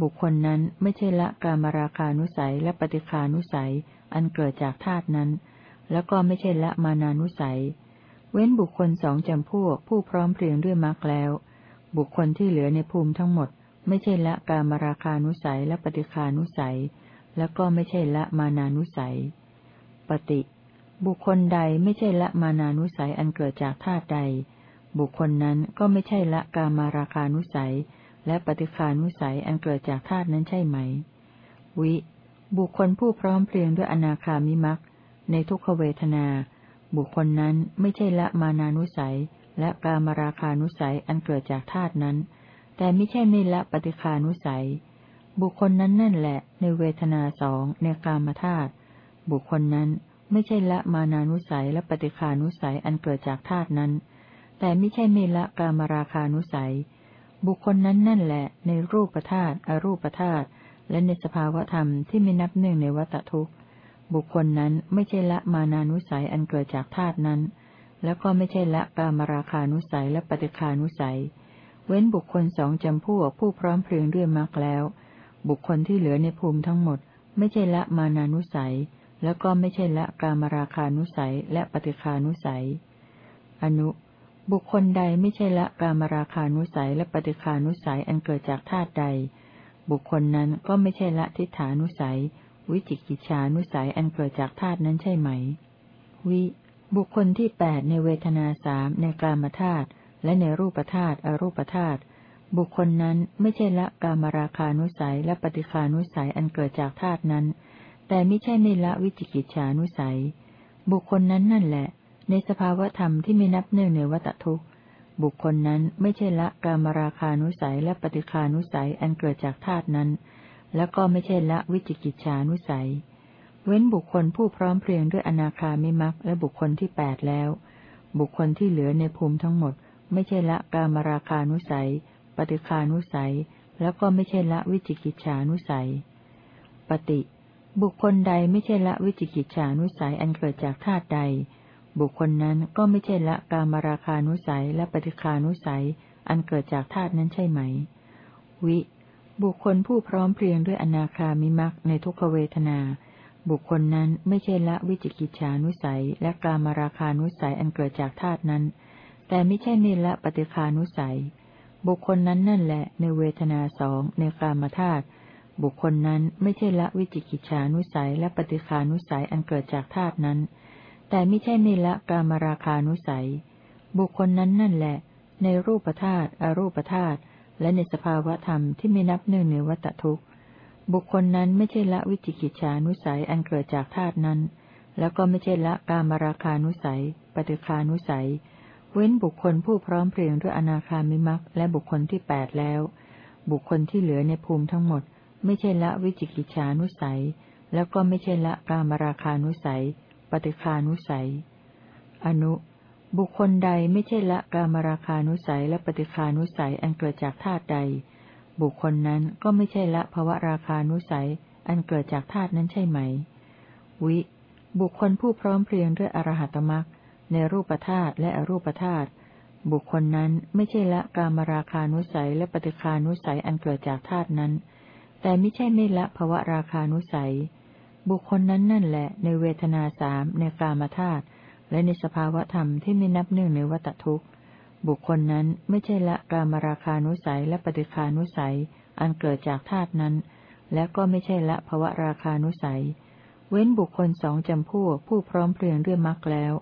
S1: บุคคลนั้นไม่ใช่ละกามราคานุสัยและปฏิคานุสัย อันเกิดจากธาตุนั้น แล้วก็ไม่ใช่ละมานานุสัย เว้นบุคคลสองจำพวกผู้พร้อมเพรียงด้วยมรรคแล้ว บุคคลที่เหลือในภูมิทั้งหมด ไม่ใช่ละกามราคานุสัยและปฏิคานุสัย แล้วก็ไม่ใช่ละมานานุสัย ปฏิ บุคคลใดไม่ใช่ละมานานุสัยอันเกิดจากธาตุใด บุคคลนั้นก็ไม่ใช่ละกามาราคานุสัย และปฏิคานุสัยอันเกิดจากธาตุนั้นใช่ไหม วิ บุคคลผู้พร้อมเพรียงด้วยอนาคามิมักในทุกขเวทนา บุคคลนั้นไม่ใช่ละมานานุสัย และกามราคานุสัยอันเกิดจากธาตุนั้น แต่ไม่ใช่ไม่ละปฏิคานุสัย บุคคลนั้นนั่นแหละ ในเวทนาสองในกามธาตุบุคคลนั้นไม่ใช่ละมานานุสัยและปฏิคานุสัยอันเกิดจากธาตุนั้น แต่ไม่ใช่ไม่ละกามราคานุสัย บุคคลนั้นนั่นแหละ ในรูปธาตุอรูปธาตุและในสภาวธรรมที่ไม่นับหนึ่งในวัตทุกข์ บุคคลนั้นไม่ใช่ละมานานุสัยอันเกิดจากธาตุนั้น แล้วก็ไม่ใช่ละกามราคานุสัยและปฏิคานุสัย เว้นบุคคลสองจำพวกผู้พร้อมเพรียงด้วยมรรคแล้ว บุคคลที่เหลือในภูมิทั้งหมด ไม่ใช่ละมานานุสัย แล้วก็ไม่ใช่ละกามราคานุสัยและปฏิคานุสัย อนุ บุคคลใดไม่ใช่ละกามราคานุสัยและปฏิคานุสัยอันเกิดจากธาตุใด บุคคลนั้นก็ไม่ใช่ละทิฏฐานุสัย วิจิกิจฉานุสัยอันเกิดจากธาตุนั้นใช่ไหม วิ บุคคลที่แปดในเวทนาสามในกามธาตุและในรูปธาตุอรูปธาตุบุคคลนั้นไม่ใช่ละกามราคานุสัยและปฏิคานุสัยอันเกิดจากธาตุนั้น แต่ไม่ใช่ไม่ละวิจิกิจฉานุสัย บุคคลนั้นนั่นแหละ ในสภาวธรรมที่ไม่นับเนื่องในวัตทุกข์บุคคลนั้นไม่ใช่ละกามราคานุสัยและปฏิคานุสัยอันเกิดจากธาตุนั้น แล้วก็ไม่ใช่ละวิจิกิจฉานุสัย เว้นบุคคลผู้พร้อมเพรียงด้วยอนาคามิมักและบุคคลที่แปดแล้ว บุคคลที่เหลือในภูมิทั้งหมด ไม่ใช่ละกามราคานุสัย ปฏิคานุสัย แล้วก็ไม่ใช่ละวิจิกิจฉานุสัย ปฏิ บุคคลใดไม่ใช่ละวิจิกิจฉานุสัยอันเกิดจากธาตุใด บุคคลนั้นก็ไม่ใช่ละกามราคานุสัยและปฏิคานุสัย อันเกิดจากธาตุนั้นใช่ไหม วิ บุคคลผู้พร้อมเพรียงด้วยอนาคามิมักในทุกขเวทนา บุคคลนั้นไม่ใช่ละวิจิกิจฉานุสัย และกามราคานุสัยอันเกิดจากธาตุนั้น แต่ไม่ใช่เนละปฏิคานุสัย บุคคลนั้นนั่นแหละในเวทนาสองในกามธาตุบุคคลนั้นไม่ใช่ละวิจิกิจฉานุสัยและปฏิคานุสัยอันเกิดจากธาตุนั้น แต่ไม่ใช่ไม่ละกามราคานุสัย บุคคลนั้นนั่นแหละ ในรูปธาตุอรูปธาตุและในสภาวธรรมที่ไม่นับหนึ่งในวัตทุกข์บุคคลนั้นไม่ใช่ละวิจิกิจฉานุสัยอันเกิดจากธาตุนั้น แล้วก็ไม่ใช่ละกามราคานุสัย ปฏิคานุสัย เว้นบุคคลผู้พร้อมเพรียงด้วยอนาคามิมักและบุคคลที่แปดแล้ว บุคคลที่เหลือในภูมิทั้งหมด ไม่ใช่ละวิจิกิจฉานุสัย แล้วก็ไม่ใช่ละกามราคานุสัย ฏิคานุสัย อนุ บุคคลใดไม่ใช่ละกามราคานุสัยและปฏิคานุสัยอันเกิดจากธาตุใด บุคคลนั้นก็ไม่ใช่ละภวะราคานุสัยอันเกิดจากธาตุนั้นใช่ไหม วิ บุคคลผู้พร้อมเพรียงด้วยอรหัตมรรคในรูปธาตุและอรูปธาตุบุคคลนั้นไม่ใช่ละกามราคานุสัยและปฏิคานุสัยอันเกิดจากธาตุนั้น แต่ไม่ใช่ไม่ละภวะราคานุสัย บุคคลนั้นนั่นแหละในเวทนาสามในกามธาตุและในสภาวธรรมที่ไม่นับหนึ่งในวัตทุกข์ บุคคลนั้นไม่ใช่ละกามราคานุสัยและปฏิคานุสัย อันเกิดจากธาตุนั้น และก็ไม่ใช่ละภวะราคานุสัย เว้นบุคคลสองจำพวกผู้พร้อมเพรียงด้วยมรรคแล้ว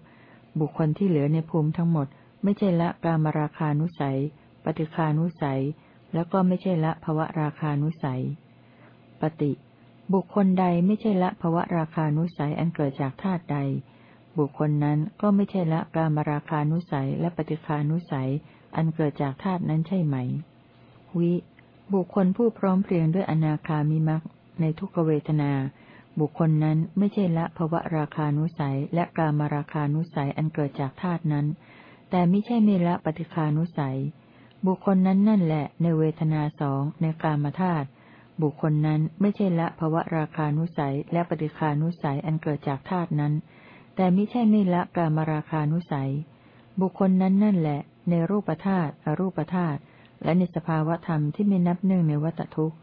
S1: บุคคลที่เหลือในภูมิทั้งหมด ไม่ใช่ละกามราคานุสัย ปฏิคานุสัย แล้วก็ไม่ใช่ละภวะราคานุสัย ปฏิ บุคคลใดไม่ใช่ละภวะราคานุสัยอันเกิดจากธาตุใด บุคคลนั้นก็ไม่ใช่ละกามราคานุสัยและปฏิคานุสัยอันเกิดจากธาตุนั้นใช่ไหม วิ บุคคลผู้พร้อมเพรียงด้วยอนาคามิมักในทุกเวทนา บุคคลนั้นไม่ใช่ละภวะราคานุสัยและกามราคานุสัยอันเกิดจากธาตุนั้น แต่ไม่ใช่ไม่ละปฏิคานุสัย บุคคลนั้นนั่นแหละในเวทนาสองในกามธาตุ บุคคลนั้นไม่ใช่ละภวะราคานุสัยและปฏิคานุสัยอันเกิดจากธาตุนั้น แต่ไม่ใช่ไม่ละกามราคานุสัย บุคคลนั้นนั่นแหละ ในรูปธาตุอรูปธาตุและในสภาวธรรมที่ไม่นับหนึ่งในวัตทุกข์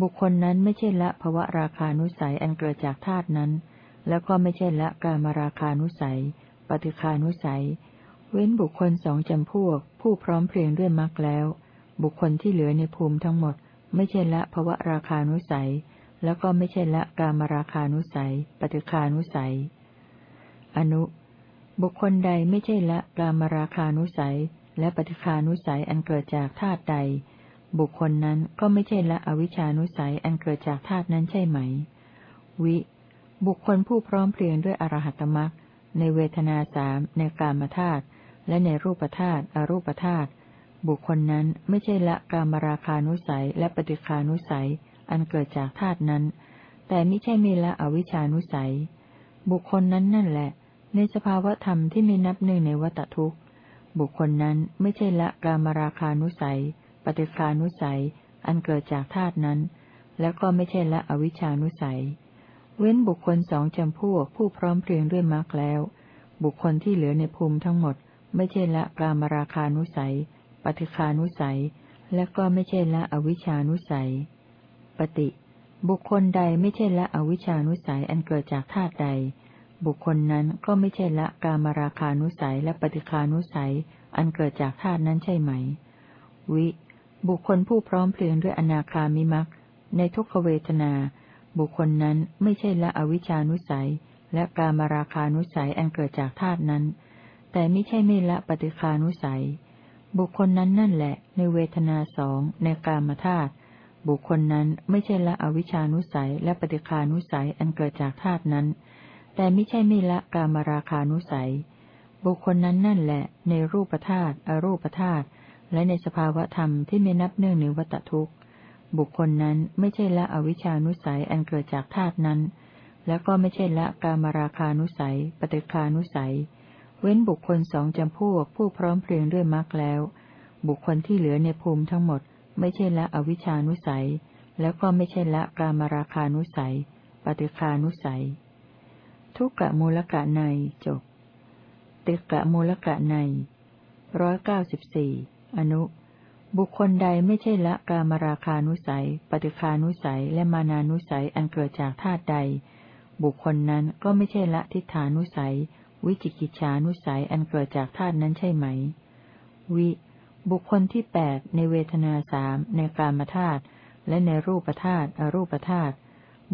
S1: บุคคลนั้นไม่ใช่ละภวะราคานุสัยอันเกิดจากธาตุนั้น แล้วก็ไม่ใช่ละกามราคานุสัย ปฏิคานุสัย เว้นบุคคลสองจำพวก ผู้พร้อมเพรียงด้วยมรรคแล้ว บุคคลที่เหลือในภูมิทั้งหมด ไม่ใช่ละภวะราคานุสัย แล้วก็ไม่ใช่ละกามราคานุสัย ปฏิคานุสัย อนุ บุคคลใดไม่ใช่ละกามราคานุสัย และปฏิคานุสัยอันเกิดจากธาตุใด บุคคลนั้นก็ไม่ใช่ละอวิชานุสัยอันเกิดจากธาตุนั้นใช่ไหม วิ บุคคลผู้พร้อมเพรียงด้วยอรหัตมรักในเวทนาสามในกามธาตุและในรูปธาตุอรูปธาตุ บุคคลนั้นไม่ใช่ละกามราคานุสัยและปฏิคานุสัย อันเกิดจากธาตุนั้น แต่ไม่ใช่มีละอวิชานุสัย บุคคลนั้นนั่นแหละ ในสภาวธรรมที่มีนับหนึ่งในวัตทุกข์ บุคคลนั้นไม่ใช่ละกามราคานุสัย ปฏิคานุสัย อันเกิดจากธาตุนั้น แล้วก็ไม่ใช่ละอวิชานุสัย เว้นบุคคลสองจำพวกผู้พร้อมเพรียงด้วยมรรคแล้ว บุคคลที่เหลือในภูมิทั้งหมด ไม่ใช่ละกามราคานุสัย ปฏิคานุสัย และก็ไม่ใช่ละอวิชานุสัย ปฏิ บุคคลใดไม่ใช่ละอวิชานุสัยอันเกิดจากธาตุใด บุคคลนั้นก็ไม่ใช่ละกามราคานุสัยและปฏิคานุสัย อันเกิดจากธาตุนั้นใช่ไหม วิ บุคคลผู้พร้อมเพลียงด้วยอนาคามิมักในทุกขเวทนา บุคคลนั้นไม่ใช่ละอวิชานุสัย และกามราคานุสัยอันเกิดจากธาตุนั้น แต่ไม่ใช่ไม่ละปฏิคานุสัย บุคคลนั้นนั่นแหละ ในเวทนาสองในกามธาตุบุคคลนั้นไม่ใช่ละอวิชานุสัยและปฏิคานุสัยอันเกิดจากธาตุนั้น แต่ไม่ใช่ไม่ละกามราคานุสัย บุคคลนั้นนั่นแหละ ในรูปธาตุอรูปธาตุและในสภาวธรรมที่ไม่นับเนื่องในวัตทุกข์ บุคคลนั้นไม่ใช่ละอวิชานุสัยอันเกิดจากธาตุนั้น แล้วก็ไม่ใช่ละกามราคานุสัย ปฏิคานุสัย เว้นบุคคลสองจำพวกผู้พร้อมเพรียงด้วยมรรคแล้ว บุคคลที่เหลือในภูมิทั้งหมด ไม่ใช่ละอวิชานุสัย แล้วก็ไม่ใช่ละกามราคานุสัย ปฏิคานุสัย ทุกกะมูลกะในจบติกะมูลกะในร้อยเก้าสิบสี่อนุ บุคคลใดไม่ใช่ละกามราคานุสัย ปฏิคานุสัย และมานานุสัยอันเกิดจากธาตุใด บุคคลนั้นก็ไม่ใช่ละทิฏฐานุสัย วิจิกิจฉานุสัยอันเกิดจากธาตุนั้นใช่ไหม วิ บุคคลที่แปดในเวทนาสามในกามธาตุและในรูปธาตุอรูปธาตุ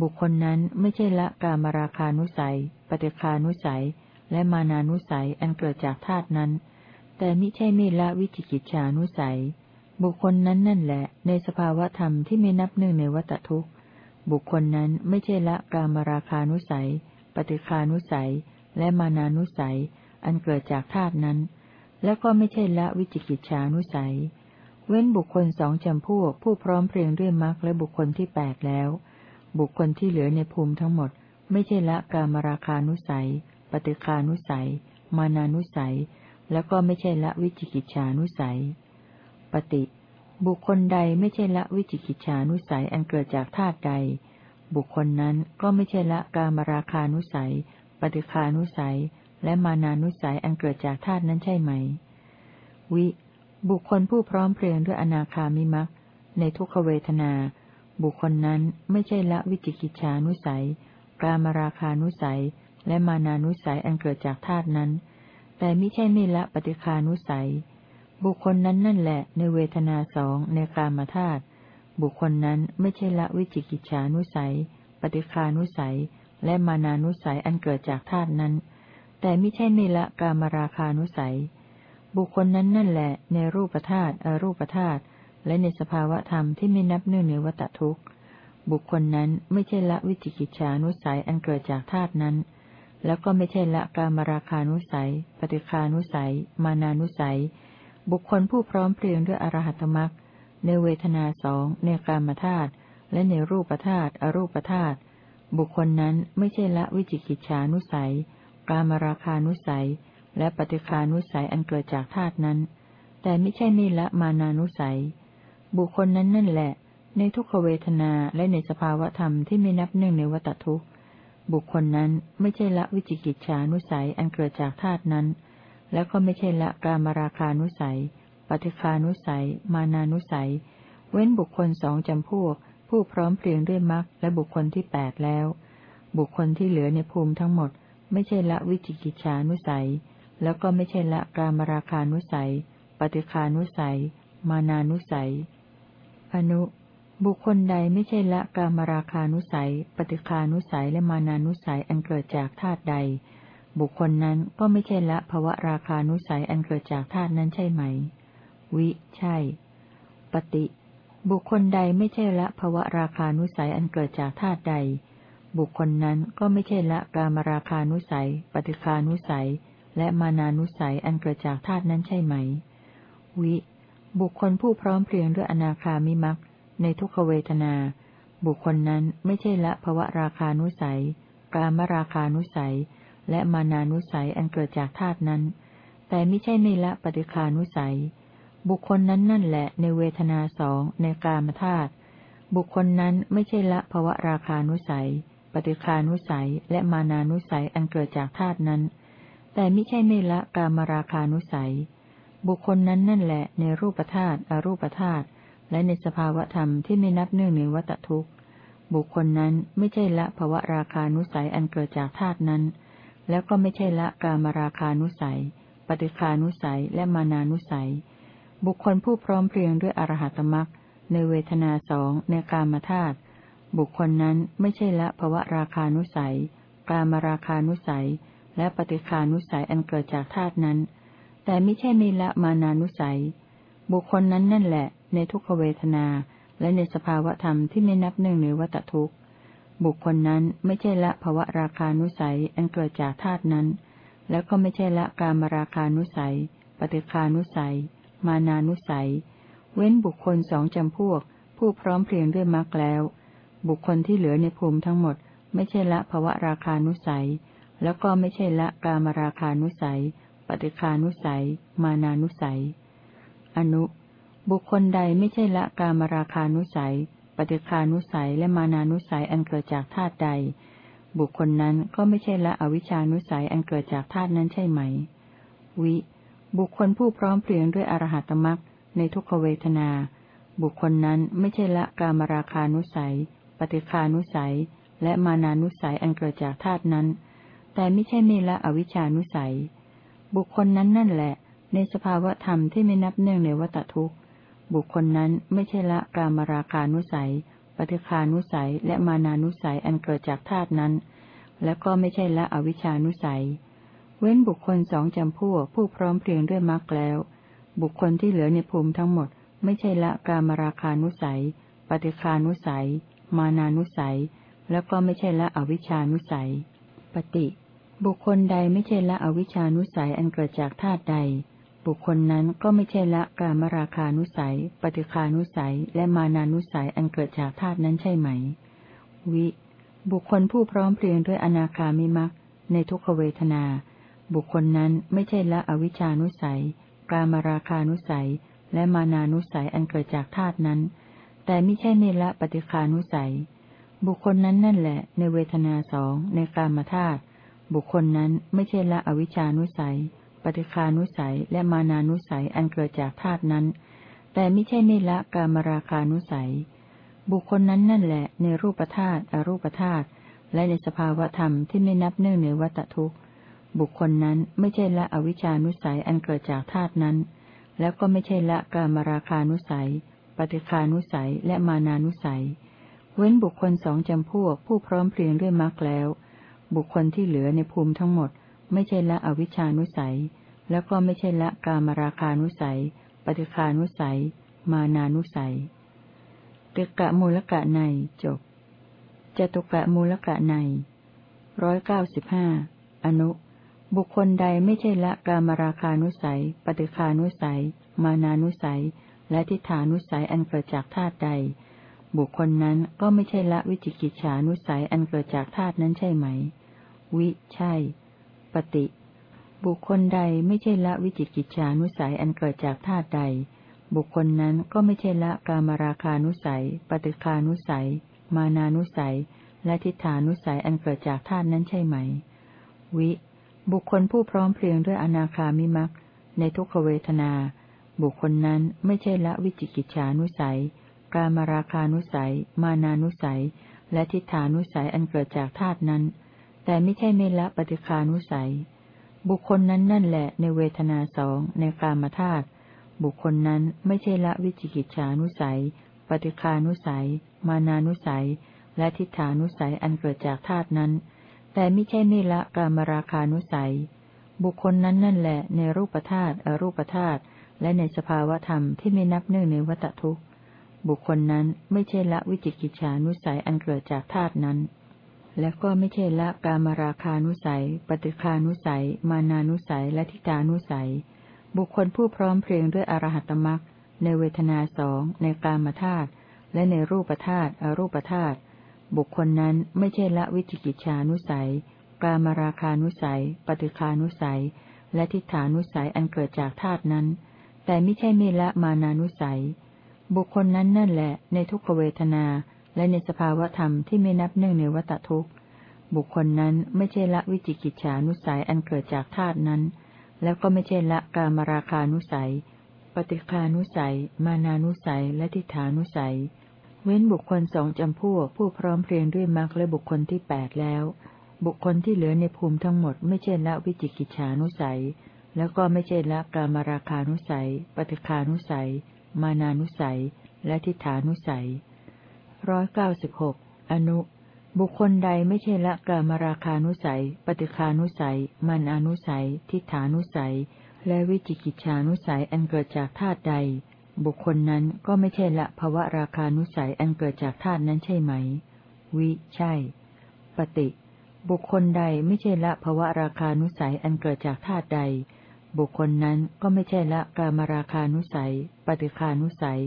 S1: บุคคลนั้นไม่ใช่ละกามราคานุสัย ปฏิคานุสัย และมานานุสัยอันเกิดจากธาตุนั้น แต่มิใช่ไม่ละวิจิกิจฉานุสัย บุคคลนั้นนั่นแหละ ในสภาวะธรรมที่ไม่นับหนึ่งในวัตทุกข์ บุคคลนั้นไม่ใช่ละกามราคานุสัย ปฏิคานุสัย และมานานุสัย อันเกิดจากธาตุนั้น แล้วก็ไม่ใช่ละวิจิกิจฉานุสัย เว้นบุคคลสองจำพวกผู้พร้อมเพรียงด้วยมรรคและบุคคลที่แปดแล้ว บุคคลที่เหลือในภูมิทั้งหมด ไม่ใช่ละกามราคานุสัย ปฏิคานุสัย มานานุสัย แล้วก็ไม่ใช่ละวิจิกิจฉานุสัย ปฏิ บุคคลใดไม่ใช่ละวิจิกิจฉานุสัยอันเกิดจากธาตุใด บุคคลนั้นก็ไม่ใช่ละกามราคานุสัย ปฏิคานุสัย และมานานุสัยอันเกิดจากธาตุนั้นใช่ไหม วิ บุคคลผู้พร้อมเพรียงด้วยอนาคามิมักในทุกขเวทนา บุคคลนั้นไม่ใช่ละวิจิกิจฉานุสัย กามราคานุสัย และมานานุสัยอันเกิดจากธาตุนั้น แต่ไม่ใช่ไม่ละปฏิคานุสัย บุคคลนั้นนั่นแหละในเวทนาสองในกามธาตุบุคคลนั้นไม่ใช่ละวิจิกิจฉานุสัย ปฏิคานุสัย และมานานุสัยอันเกิดจากธาตุนั้น แต่ไม่ใช่ไม่ละกามราคานุสัย บุคคลนั้นนั่นแหละในรูปธาตุอรูปธาตุและในสภาวะธรรมที่ไม่นับเนื่องในวัตทุกข์ บุคคลนั้นไม่ใช่ละวิจิกิจฉานุสัยอันเกิดจากธาตุนั้น แล้วก็ไม่ใช่ละกามราคานุสัย ปฏิคานุสัย มานานุสัย บุคคลผู้พร้อมเพรียงด้วยอรหัตมรักในเวทนาสองในกามธาตุและในรูปธาตุอรูปธาตุ บุคคลนั้นไม่ใช่ละวิจิกิจฉานุสัย กามราคานุสัย และปฏิคานุสัยอันเกิดจากธาตุนั้น แต่ไม่ใช่ไม่ละมานานุสัย บุคคลนั้นนั่นแหละ ในทุกขเวทนาและในสภาวธรรมที่ไม่นับหนึ่งในวัตทุกข์บุคคลนั้นไม่ใช่ละวิจิกิจฉานุสัยอันเกิดจากธาตุนั้น แล้วก็ไม่ใช่ละกามราคานุสัย ปฏิคานุสัย มานานุสัย เว้นบุคคลสองจำพวก ผู้พร้อมเพรียงด้วยมรรคและบุคคลที่แปดแล้ว บุคคลที่เหลือในภูมิทั้งหมด ไม่ใช่ละวิจิกิจฉานุสัย แล้วก็ไม่ใช่ละกามราคานุสัย ปฏิคานุสัย มานานุสัย อนุ บุคคลใดไม่ใช่ละกามราคานุสัย ปฏิคานุสัยและมานานุสัยอันเกิดจากธาตุใด บุคคลนั้นก็ไม่ใช่ละภวะราคานุสัยอันเกิดจากธาตุนั้นใช่ไหม วิ ใช่ ปฏิ บุคคลใดไม่ใช่ละภวะราคานุสัยอันเกิดจากธาตุใด บุคคลนั้นก็ไม่ใช่ละกามราคานุสัย ปฏิคานุสัย และมานานุสัยอันเกิดจากธาตุนั้นใช่ไหม วิ บุคคลผู้พร้อมเพรียงด้วยอนาคามิมักในทุกขเวทนา บุคคลนั้นไม่ใช่ละภวะราคานุสัย กามราคานุสัย และมานานุสัยอันเกิดจากธาตุนั้น แต่ไม่ใช่ไม่ละปฏิคานุสัย บุคคลนั้นนั่นแหละในเวทนาสองในกามธาตุบุคคลนั้นไม่ใช่ละภวะราคานุสัย ปฏิคานุสัย และมานานุสัยอันเกิดจากธาตุนั้น แต่ไม่ใช่ไม่ละกามราคานุสัย บุคคลนั้นนั่นแหละในรูปธาตุอรูปธาตุและในสภาวธรรมที่ไม่นับเนื่องในวัตทุกข์ บุคคลนั้นไม่ใช่ละภวะราคานุสัยอันเกิดจากธาตุนั้น แล้วก็ไม่ใช่ละกามราคานุสัย ปฏิคานุสัยและมานานุสัย บุคคลผู้พร้อมเพรียงด้วยอรหัตมรักในเวทนาสองในกามธาตุบุคคลนั้นไม่ใช่ละภวะราคานุสัย กามราคานุสัย และปฏิคานุสัยอันเกิดจากธาตุนั้น แต่ไม่ใช่ไม่ละมานานุสัย บุคคลนั้นนั่นแหละ ในทุกขเวทนา และในสภาวะธรรมที่ไม่นับหนึ่งในวัตทุกข์ บุคคลนั้นไม่ใช่ละภวะราคานุสัยอันเกิดจากธาตุนั้น แล้วก็ไม่ใช่ละกามราคานุสัย ปฏิคานุสัย มานานุสัย เว้นบุคคลสองจำพวก ผู้พร้อมเพรียงด้วยมรรคแล้ว บุคคลที่เหลือในภูมิทั้งหมด ไม่ใช่ละภวะราคานุสัย แล้วก็ไม่ใช่ละกามราคานุสัย ปฏิคานุสัย มานานุสัย อนุ บุคคลใดไม่ใช่ละกามราคานุสัย ปฏิคานุสัยและมานานุสัยอันเกิดจากธาตุใด บุคคลนั้นก็ไม่ใช่ละอวิชานุสัยอันเกิดจากธาตุนั้นใช่ไหม วิ บุคคลผู้พร้อมเพรียงด้วยอรหัตมรักในทุกขเวทนา บุคคลนั้นไม่ใช่ละกามราคานุสัย ปฏิคานุสัย และมานานุสัยอันเกิดจากธาตุนั้น แต่ไม่ใช่ไม่ละอวิชานุสัย บุคคลนั้นนั่นแหละ ในสภาวะธรรมที่ไม่นับเนื่องในวัตทุกข์ บุคคลนั้นไม่ใช่ละกามราคานุสัย ปฏิคานุสัย และมานานุสัยอันเกิดจากธาตุนั้น และก็ไม่ใช่ละอวิชานุสัย เว้นบุคคลสองจำพวกผู้พร้อมเพรียงด้วยมรรคแล้ว บุคคลที่เหลือในภูมิทั้งหมด ไม่ใช่ละกามราคานุสัย ปฏิคานุสัย มานานุสัย แล้วก็ไม่ใช่ละอวิชานุสัย ปฏิ บุคคลใดไม่ใช่ละอวิชานุสัยอันเกิดจากธาตุใด บุคคลนั้นก็ไม่ใช่ละกามราคานุสัย ปฏิคานุสัย และมานานุสัยอันเกิดจากธาตุนั้นใช่ไหม วิ บุคคลผู้พร้อมเพรียงด้วยอนาคามิมักในทุกขเวทนา บุคคลนั้นไม่ใช่ละอวิชานุสัย กามราคานุสัย และมานานุสัยอันเกิดจากธาตุนั้น แต่ไม่ใช่ไม่ละปฏิคานุสัย บุคคลนั้นนั่นแหละ ในเวทนาสองในกามธาตุ บุคคลนั้นไม่ใช่ละอวิชานุสัย ปฏิคานุสัย และมานานุสัยอันเกิดจากธาตุนั้น แต่ไม่ใช่ไม่ละกามราคานุสัย บุคคลนั้นนั่นแหละ ในรูปธาตุอรูปธาตุ และในสภาวธรรมที่ไม่นับเนื่องในวัตทุกข์ บุคคลนั้นไม่ใช่ละอวิชานุสัยอันเกิดจากธาตุนั้น แล้วก็ไม่ใช่ละกามราคานุสัย ปฏิคานุสัยและมานานุสัย เว้นบุคคลสองจำพวกผู้พร้อมเพรียงด้วยมรรคแล้ว บุคคลที่เหลือในภูมิทั้งหมด ไม่ใช่ละอวิชานุสัย แล้วก็ไม่ใช่ละกามราคานุสัย ปฏิคานุสัย มานานุสัยตึกะมูลกะในจบจตุกะมูลกะในร้อยเก้าสิบห้าอนุ บุคคลใดไม่ใช่ละกามราคานุสัย ปฏิคานุสัย มานานุสัย และทิฏฐานุสัยอันเกิดจากธาตุใด บุคคลนั้นก็ไม่ใช่ละวิจิกิจฉานุสัยอันเกิดจากธาตุนั้นใช่ไหม วิใช่ ปฏิ บุคคลใดไม่ใช่ละวิจิกิจฉานุสัยอันเกิดจากธาตุใด บุคคลนั้นก็ไม่ใช่ละกามราคานุสัย ปฏิคานุสัย มานานุสัย และทิฏฐานุสัยอันเกิดจากธาตุนั้นใช่ไหม วิ บุคคลผู้พร้อมเพรียงด้วยอนาคามิมักในทุกขเวทนา บุคคลนั้นไม่ใช่ละวิจิกิจฉานุสัย กามราคานุสัย มานานุสัย และทิฏฐานุสัยอันเกิดจากธาตุนั้น แต่ไม่ใช่ไม่ละปฏิคานุสัย บุคคลนั้นนั่นแหละในเวทนาสองในกามธาตุบุคคลนั้นไม่ใช่ละวิจิกิจฉานุสัย ปฏิคานุสัย มานานุสัย และทิฏฐานุสัยอันเกิดจากธาตุนั้น แต่ไม่ใช่ไม่ละกามราคานุสัย บุคคลนั้นนั่นแหละในรูปธาตุอรูปธาตุและในสภาวธรรมที่ไม่นับเนื่องในวัตทุกข์ บุคคลนั้นไม่ใช่ละวิจิกิจฉานุสัยอันเกิดจากธาตุนั้น และก็ไม่ใช่ละกามราคานุสัย ปฏิคานุสัย มานานุสัย และทิฏานุสัย บุคคลผู้พร้อมเพรียงด้วยอรหัตมรักในเวทนาสองในกามธาตุและในรูปธาตุอรูปธาตุ บุคคลนั้นไม่ใช่ละวิจิกิจฉานุสัย กามราคานุสัย ปฏิคานุสัย และทิฏฐานุสัยอันเกิดจากธาตุนั้น แต่ไม่ใช่ไม่ละมานานุสัย บุคคลนั้นนั่นแหละในทุกขเวทนา และในสภาวธรรมที่ไม่นับเนื่งในวัตทุกข์ บุคคลนั้นไม่ใช่ละวิจิกิจฉานุสัยอันเกิดจากธาตุนั้น แล้วก็ไม่ใช่ละกามราคานุสัย ปฏิคานุสัย มานานุสัย และทิฏฐานุสัย เว้นบุคคลสองจำพวกผู้พร้อมเพรียงด้วยมรรคและบุคคลที่แปดแล้ว บุคคลที่เหลือในภูมิทั้งหมดไม่ใช่ละวิจิกิจฉานุสัย แล้วก็ไม่ใช่ละกามราคานุสัย ปฏิคานุสัย มานานุสัย และทิฏฐานุสัยร้อยเก้าสิบหกอนุ บุคคลใดไม่ใช่ละกามราคานุสัย ปฏิคานุสัยมันอนุสัย ทิฏฐานุสัย และวิจิกิจฉานุสัยอันเกิดจากธาตุใด บุคคลนั้นก็ไม่ใช่ละภวะราคานุสัยอันเกิดจากธาตุนั้นใช่ไหม วิ ใช่ ปฏิ บุคคลใดไม่ใช่ละภวะราคานุสัยอันเกิดจากธาตุใด บุคคลนั้นก็ไม่ใช่ละกามราคานุสัย ปฏิคานุสัย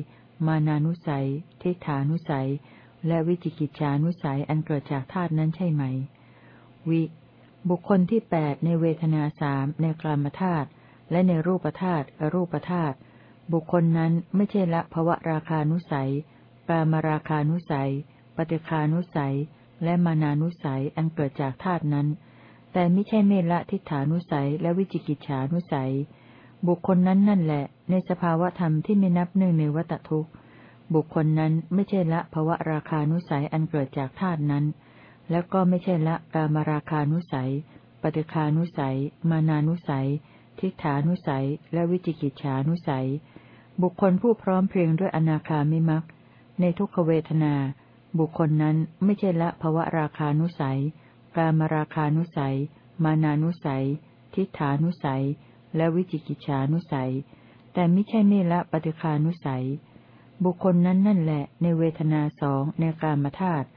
S1: มานานุสัย ทิฏฐานุสัย และวิจิกิจฉานุสัยอันเกิดจากธาตุนั้นใช่ไหม วิ บุคคลที่แปดในเวทนาสามในกลามธาตุและในรูปธาตุอรูปธาตุ บุคคลนั้นไม่ใช่ละภวะราคานุสัยกามราคานุสัย ปฏิคานุสัย และมานานุสัยอันเกิดจากธาตุนั้น แต่ไม่ใช่เมละทิฏฐานุสัยและวิจิกิจฉานุสัย บุคคลนั้นนั่นแหละ ในสภาวะธรรมที่ไม่นับหนึ่งในวัตทุกข์ บุคคลนั้นไม่ใช่ละภวะราคานุสัยอันเกิดจากธาตุนั้น แล้วก็ไม่ใช่ละกามราคานุสัย ปฏิคานุสัย มานานุสัย ทิฏฐานุสัย และวิจิกิจฉานุสัย บุคคลผู้พร้อมเพรียงด้วยอนาคามิมักในทุกขเวทนา บุคคลนั้นไม่ใช่ละภวะราคานุสัย กามราคานุสัย มานานุสัย ทิฏฐานุสัย และวิจิกิจฉานุสัย แต่ไม่ใช่ไม่ละปฏิคานุสัย บุคคลนั้นนั่นแหละ ในเวทนาสองในกามธาตุ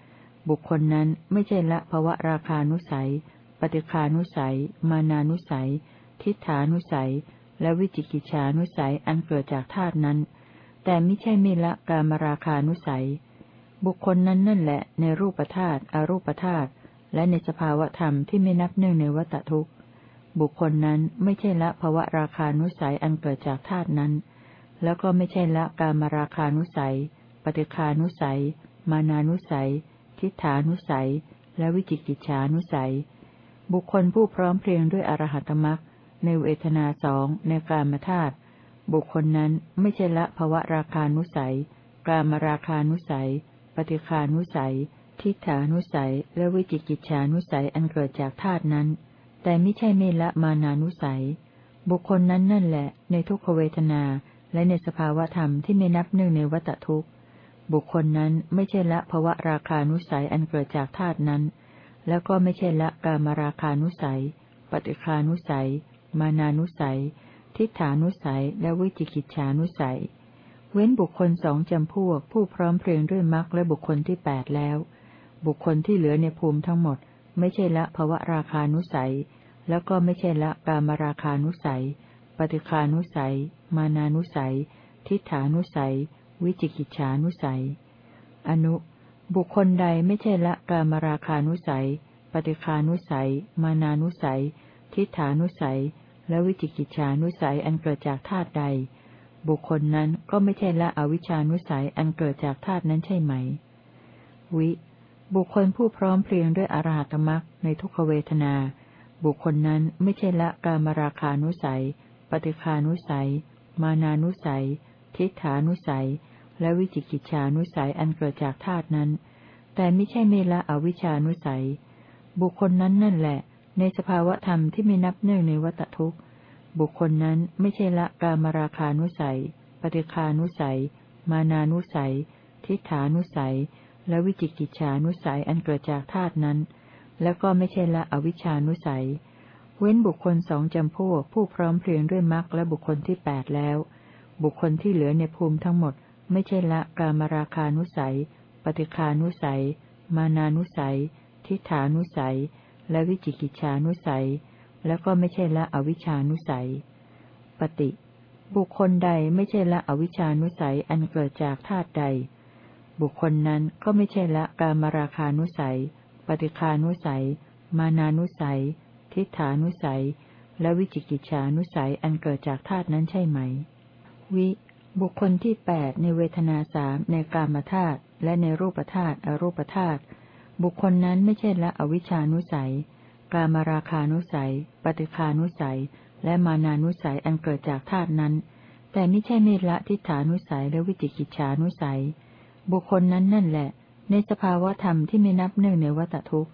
S1: บุคคลนั้นไม่ใช่ละภวะราคานุสัย ปฏิคานุสัย มานานุสัย ทิฏฐานุสัย และวิจิกิจฉานุสัยอันเกิดจากธาตุนั้น แต่ไม่ใช่ไม่ละกามราคานุสัย บุคคลนั้นนั่นแหละในรูปธาตุอรูปธาตุและในสภาวธรรมที่ไม่นับเนื่องในวัตทุกข์ บุคคลนั้นไม่ใช่ละภวะราคานุสัยอันเกิดจากธาตุนั้น แล้วก็ไม่ใช่ละกามราคานุสัย ปฏิคานุสัย มานานุสัย ทิฏฐานุสัย และวิจิกิจฉานุสัย บุคคลผู้พร้อมเพรียงด้วยอรหัตมรัก ในเวทนาสองในกามธาตุบุคคลนั้นไม่ใช่ละภวะราคานุสัย กามราคานุสัย ปฏิคานุสัย ทิฏฐานุสัย และวิจิกิจฉานุสัยอันเกิดจากธาตุนั้น แต่ไม่ใช่ไม่ละมานานุสัย บุคคลนั้นนั่นแหละ ในทุกขเวทนาและในสภาวธรรมที่ไม่นับหนึ่งในวัตทุกข์ บุคคลนั้นไม่ใช่ละภวะราคานุสัยอันเกิดจากธาตุนั้น แล้วก็ไม่ใช่ละกามราคานุสัย ปฏิคานุสัย มานานุสัย ทิฏฐานุสัย และวิจิกิจฉานุสัย เว้นบุคคลสองจำพวก ผู้พร้อมเพรียงด้วยมรรคและบุคคลที่แปดแล้ว บุคคลที่เหลือในภูมิทั้งหมด ไม่ใช่ละภวะราคานุสัย แล้วก็ไม่ใช่ละกามราคานุสัย ปฏิคานุสัย มานานุสัย ทิฏฐานุสัย วิจิกิจฉานุสัย อนุ บุคคลใดไม่ใช่ละกามราคานุสัย ปฏิคานุสัย มานานุสัย ทิฏฐานุสัย และวิจิกิจฉานุสัยอันเกิดจากธาตุใด บุคคลนั้นก็ไม่ใช่ละอวิชานุสัยอันเกิดจากธาตุนั้นใช่ไหม วิ บุคคลผู้พร้อมเพรียงด้วยอรหัตมรักในทุกขเวทนา บุคคลนั้นไม่ใช่ละกามราคานุสัย ปฏิคานุสัย มานานุสัย ทิฏฐานุสัย และวิจิกิจฉานุสัยอันเกิดจากธาตุนั้น แต่ไม่ใช่ไม่ละอวิชานุสัย บุคคลนั้นนั่นแหละ ในสภาวธรรมที่ไม่นับเนื่องในวัตทุกข์ บุคคลนั้นไม่ใช่ละกามราคานุสัย ปฏิคานุสัย มานานุสัย ทิฏฐานุสัย และวิจิกิจฉานุสัยอันเกิดจากธาตุนั้น แล้วก็ไม่ใช่ละอวิชานุสัย เว้นบุคคลสองจำพวกผู้พร้อมเพรียงด้วยมรรคและบุคคลที่แปดแล้ว บุคคลที่เหลือในภูมิทั้งหมด ไม่ใช่ละกามราคานุสัย ปฏิคานุสัย มานานุสัย ทิฏฐานุสัย และวิจิกิจฉานุสัย แล้วก็ไม่ใช่ละอวิชานุสัย ปฏิ บุคคลใดไม่ใช่ละอวิชานุสัยอันเกิดจากธาตุใด บุคคลนั้นก็ไม่ใช่ละกามราคานุสัย ปฏิคานุสัย มานานุสัย ทิฏฐานุสัย และวิจิกิจฉานุสัยอันเกิดจากธาตุนั้นใช่ไหม วิบุคคลที่แปดในเวทนาสามในกามธาตุและในรูปธาตุอรูปธาตุ บุคคลนั้นไม่ใช่ละอวิชานุสัย กามราคานุสัย ปฏิคานุสัย และมานานุสัยอันเกิดจากธาตุนั้น แต่ไม่ใช่ไม่ละทิฏฐานุสัยและวิจิกิจฉานุสัย บุคคลนั้นนั่นแหละ ในสภาวธรรมที่ไม่นับเนื่งในวัตทุกข์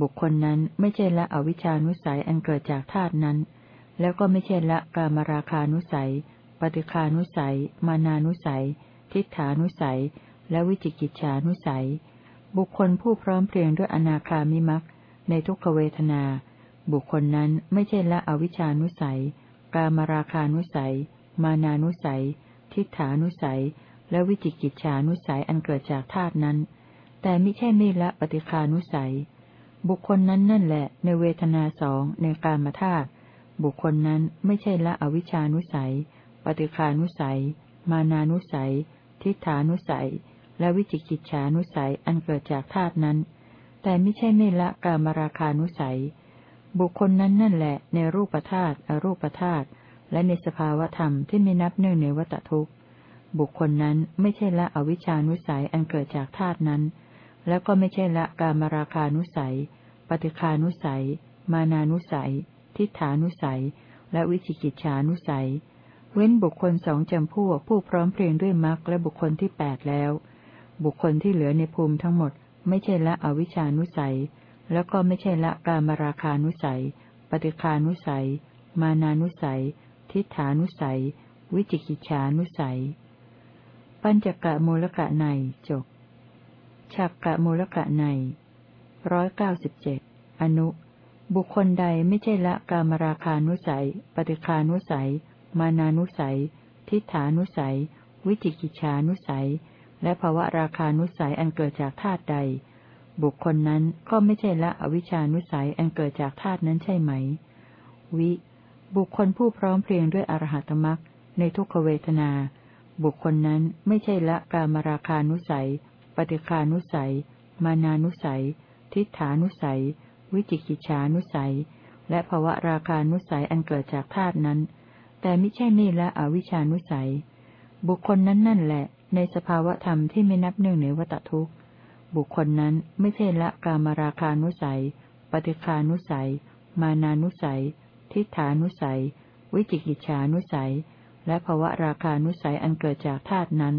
S1: บุคคลนั้นไม่ใช่ละอวิชานุสัยอันเกิดจากธาตุนั้น แล้วก็ไม่ใช่ละกามราคานุสัย ปฏิคานุสัย มานานุสัย ทิฏฐานุสัย และวิจิกิจฉานุสัย บุคคลผู้พร้อมเพรียงด้วยอนาคามิมักในทุกขเวทนา บุคคลนั้นไม่ใช่ละอวิชานุสัย กามราคานุสัย มานานุสัย ทิฏฐานุสัย และวิจิกิจฉานุสัยอันเกิดจากธาตุนั้น แต่ไม่ใช่ไม่ละปฏิคานุสัย บุคคลนั้นนั่นแหละ ในเวทนาสองในกามธาตุ บุคคลนั้นไม่ใช่ละอวิชานุสัย ปฏิคานุสัย มานานุสัย ทิฏฐานุสัย และวิจิกิจฉานุสัยอันเกิดจากธาตุนั้น แต่ไม่ใช่ไม่ละกามราคานุสัย บุคคลนั้นนั่นแหละในรูปธาตุอรูปธาตุและในสภาวธรรมที่ไม่นับเนื่องในวัตทุกข์บุคคลนั้นไม่ใช่ละอวิชานุสัยอันเกิดจากธาตุนั้น แล้วก็ไม่ใช่ละกามราคานุสัย ปฏิคานุสัย มานานุสัย ทิฏฐานุสัย และวิจิกิจฉานุสัย เว้นบุคคลสองจำพวกผู้พร้อมเพรียงด้วยมรรคและบุคคลที่แปดแล้ว บุคคลที่เหลือในภูมิทั้งหมด ไม่ใช่ละอวิชานุสัย แล้วก็ไม่ใช่ละกามราคานุสัย ปฏิคานุสัย มานานุสัย ทิฏฐานุสัย วิจิกิจฉานุสัย ปัญจกะมูลกะในจบฉักกะมูลกะในร้อยเก้าสิบเจ็ดอนุ บุคคลใดไม่ใช่ละกามราคานุสัย ปฏิคานุสัย มานานุสัย ทิฏฐานุสัย วิจิกิจฉานุสัย และภาวะราคานุสัยอันเกิดจากธาตุใด บุคคลนั้นก็ไม่ใช่ละอวิชานุสัยอันเกิดจากธาตุนั้นใช่ไหม วิ บุคคลผู้พร้อมเพรียงด้วยอรหัตมรักในทุกขเวทนา บุคคลนั้นไม่ใช่ละกามราคานุสัย ปฏิคานุสัย มานานุสัย ทิฏฐานุสัย วิจิกิจฉานุสัย และภวะราคานุสัยอันเกิดจากธาตุนั้น แต่ไม่ใช่มีละอวิชานุสัย บุคคลนั้นนั่นแหละ ในสภาวะธรรมที่ไม่นับหนึ่งในวัตทุกข์บุคคลนั้นไม่ใช่ละกามราคานุสัย ปฏิคานุสัย มานานุสัย ทิฏฐานุสัย วิจิกิจฉานุสัย และภวะราคานุสัยอันเกิดจากธาตุนั้น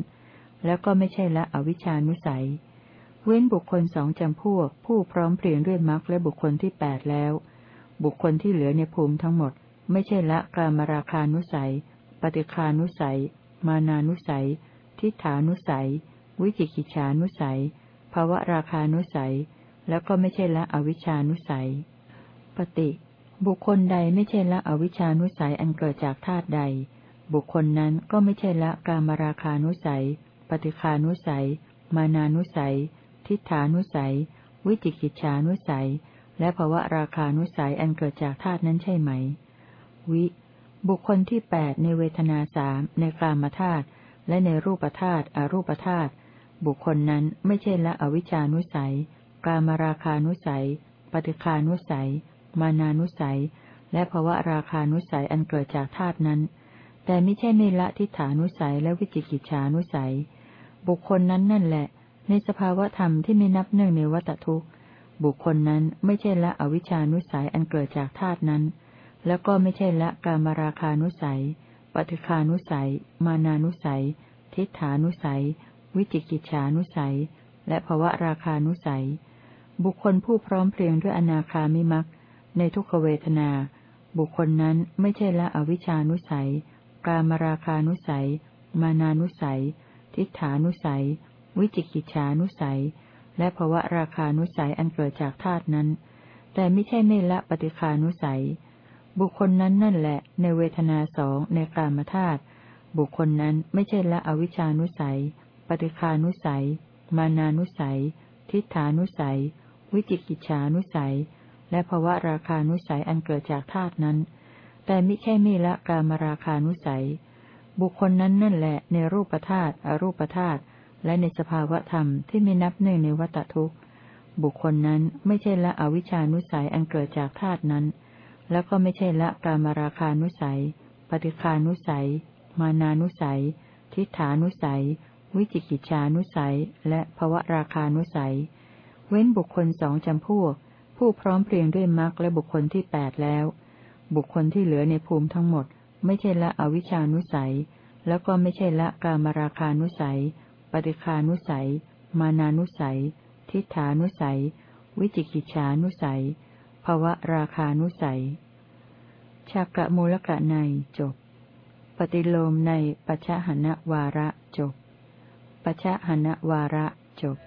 S1: แล้วก็ไม่ใช่ละอวิชานุสัย เว้นบุคคลสองจำพวก ผู้พร้อมเพรียงด้วยมรรคและบุคคลที่แปดแล้ว บุคคลที่เหลือในภูมิทั้งหมด ไม่ใช่ละกามราคานุสัย ปฏิคานุสัย มานานุสัย ทิฏฐานุสัย วิจิกิจฉานุสัยภาวะราคานุสัย แล้วก็ไม่ใช่ละอวิชานุสัย ปฏิ บุคคลใดไม่ใช่ละอวิชานุสัยอันเกิดจากธาตุใด บุคคลนั้นก็ไม่ใช่ละกามราคานุสัย ปฏิคานุสัย มานานุสัย ทิฏฐานุสัย วิจิกิจฉานุสัย และภาวะราคานุสัยอันเกิดจากธาตุนั้นใช่ไหม วิ บุคคลที่แปดในเวทนาสามในกามธาตุ และในรูปธาตุอรูปธาตุบุคคลนั้นไม่ใช่ละอวิชานุสัย กามราคานุสัย ปฏิคานุสัย มานานุสัย และภาวะราคานุสัยอันเกิดจากธาตุนั้น แต่ไม่ใช่ไม่ละทิฏฐานุสัยและวิจิกิจฉานุสัย บุคคลนั้นนั่นแหละ ในสภาวะธรรมที่ไม่นับเนื่งในวัตทุกบุคคลนั้นไม่ใช่ละอวิชานุสัยอันเกิดจากธาตุนั้น แล้วก็ไม่ใช่ละกามราคานุสัย ปฏิคานุสัย มานานุสัย ทิฏฐานุสัย วิจิกิจฉานุสัย และภวะราคานุสัย บุคคลผู้พร้อมเพรียงด้วยอนาคามิมักในทุกขเวทนา บุคคลนั้นไม่ใช่ละอวิชานุสัย กามราคานุสัย มานานุสัย ทิฏฐานุสัย วิจิกิจฉานุสัย และภวะราคานุสัยอันเกิดจากธาตุนั้น แต่ไม่ใช่ไม่ละปฏิคานุสัย บุคคลนั้นนั่นแหละ ในเวทนาสองในกามธาตุบุคคลนั้นไม่ใช่ละอวิชานุสัย ปฏิคานุสัย มานานุสัย ทิฏฐานุสัย วิจิกิจฉานุสัย และภวะราคานุสัยอันเกิดจากธาตุนั้น แต่ไม่ใช่ไม่ละกามราคานุสัย บุคคลนั้นนั่นแหละ ในรูปธาตุอรูปธาตุและในสภาวะธรรมที่ไม่นับหนึ่งในวัตทุกข์ บุคคลนั้นไม่ใช่ละอวิชานุสัยอันเกิดจากธาตุนั้น แล้วก็ไม่ใช่ละกามราคานุสัย ปฏิคานุสัย มานานุสัย ทิฏฐานุสัย วิจิกิจานุสัย และภวราคานุสัย เว้นบุคคลสองจำพวก ผู้พร้อมเพรียงด้วยมรรคและบุคคลที่แปดแล้ว บุคคลที่เหลือในภูมิทั้งหมด ไม่ใช่ละอวิชานุสัย แล้วก็ไม่ใช่ละกามราคานุสัย ปฏิคานุสัย มานานุสัย ทิฏฐานุสัย วิจิกิจฉานุสัย ภวะราคานุสัยชากะมูลกะในจบ ปฏิโลมในปัจหนวาระจบ ปัจหนวาระจบ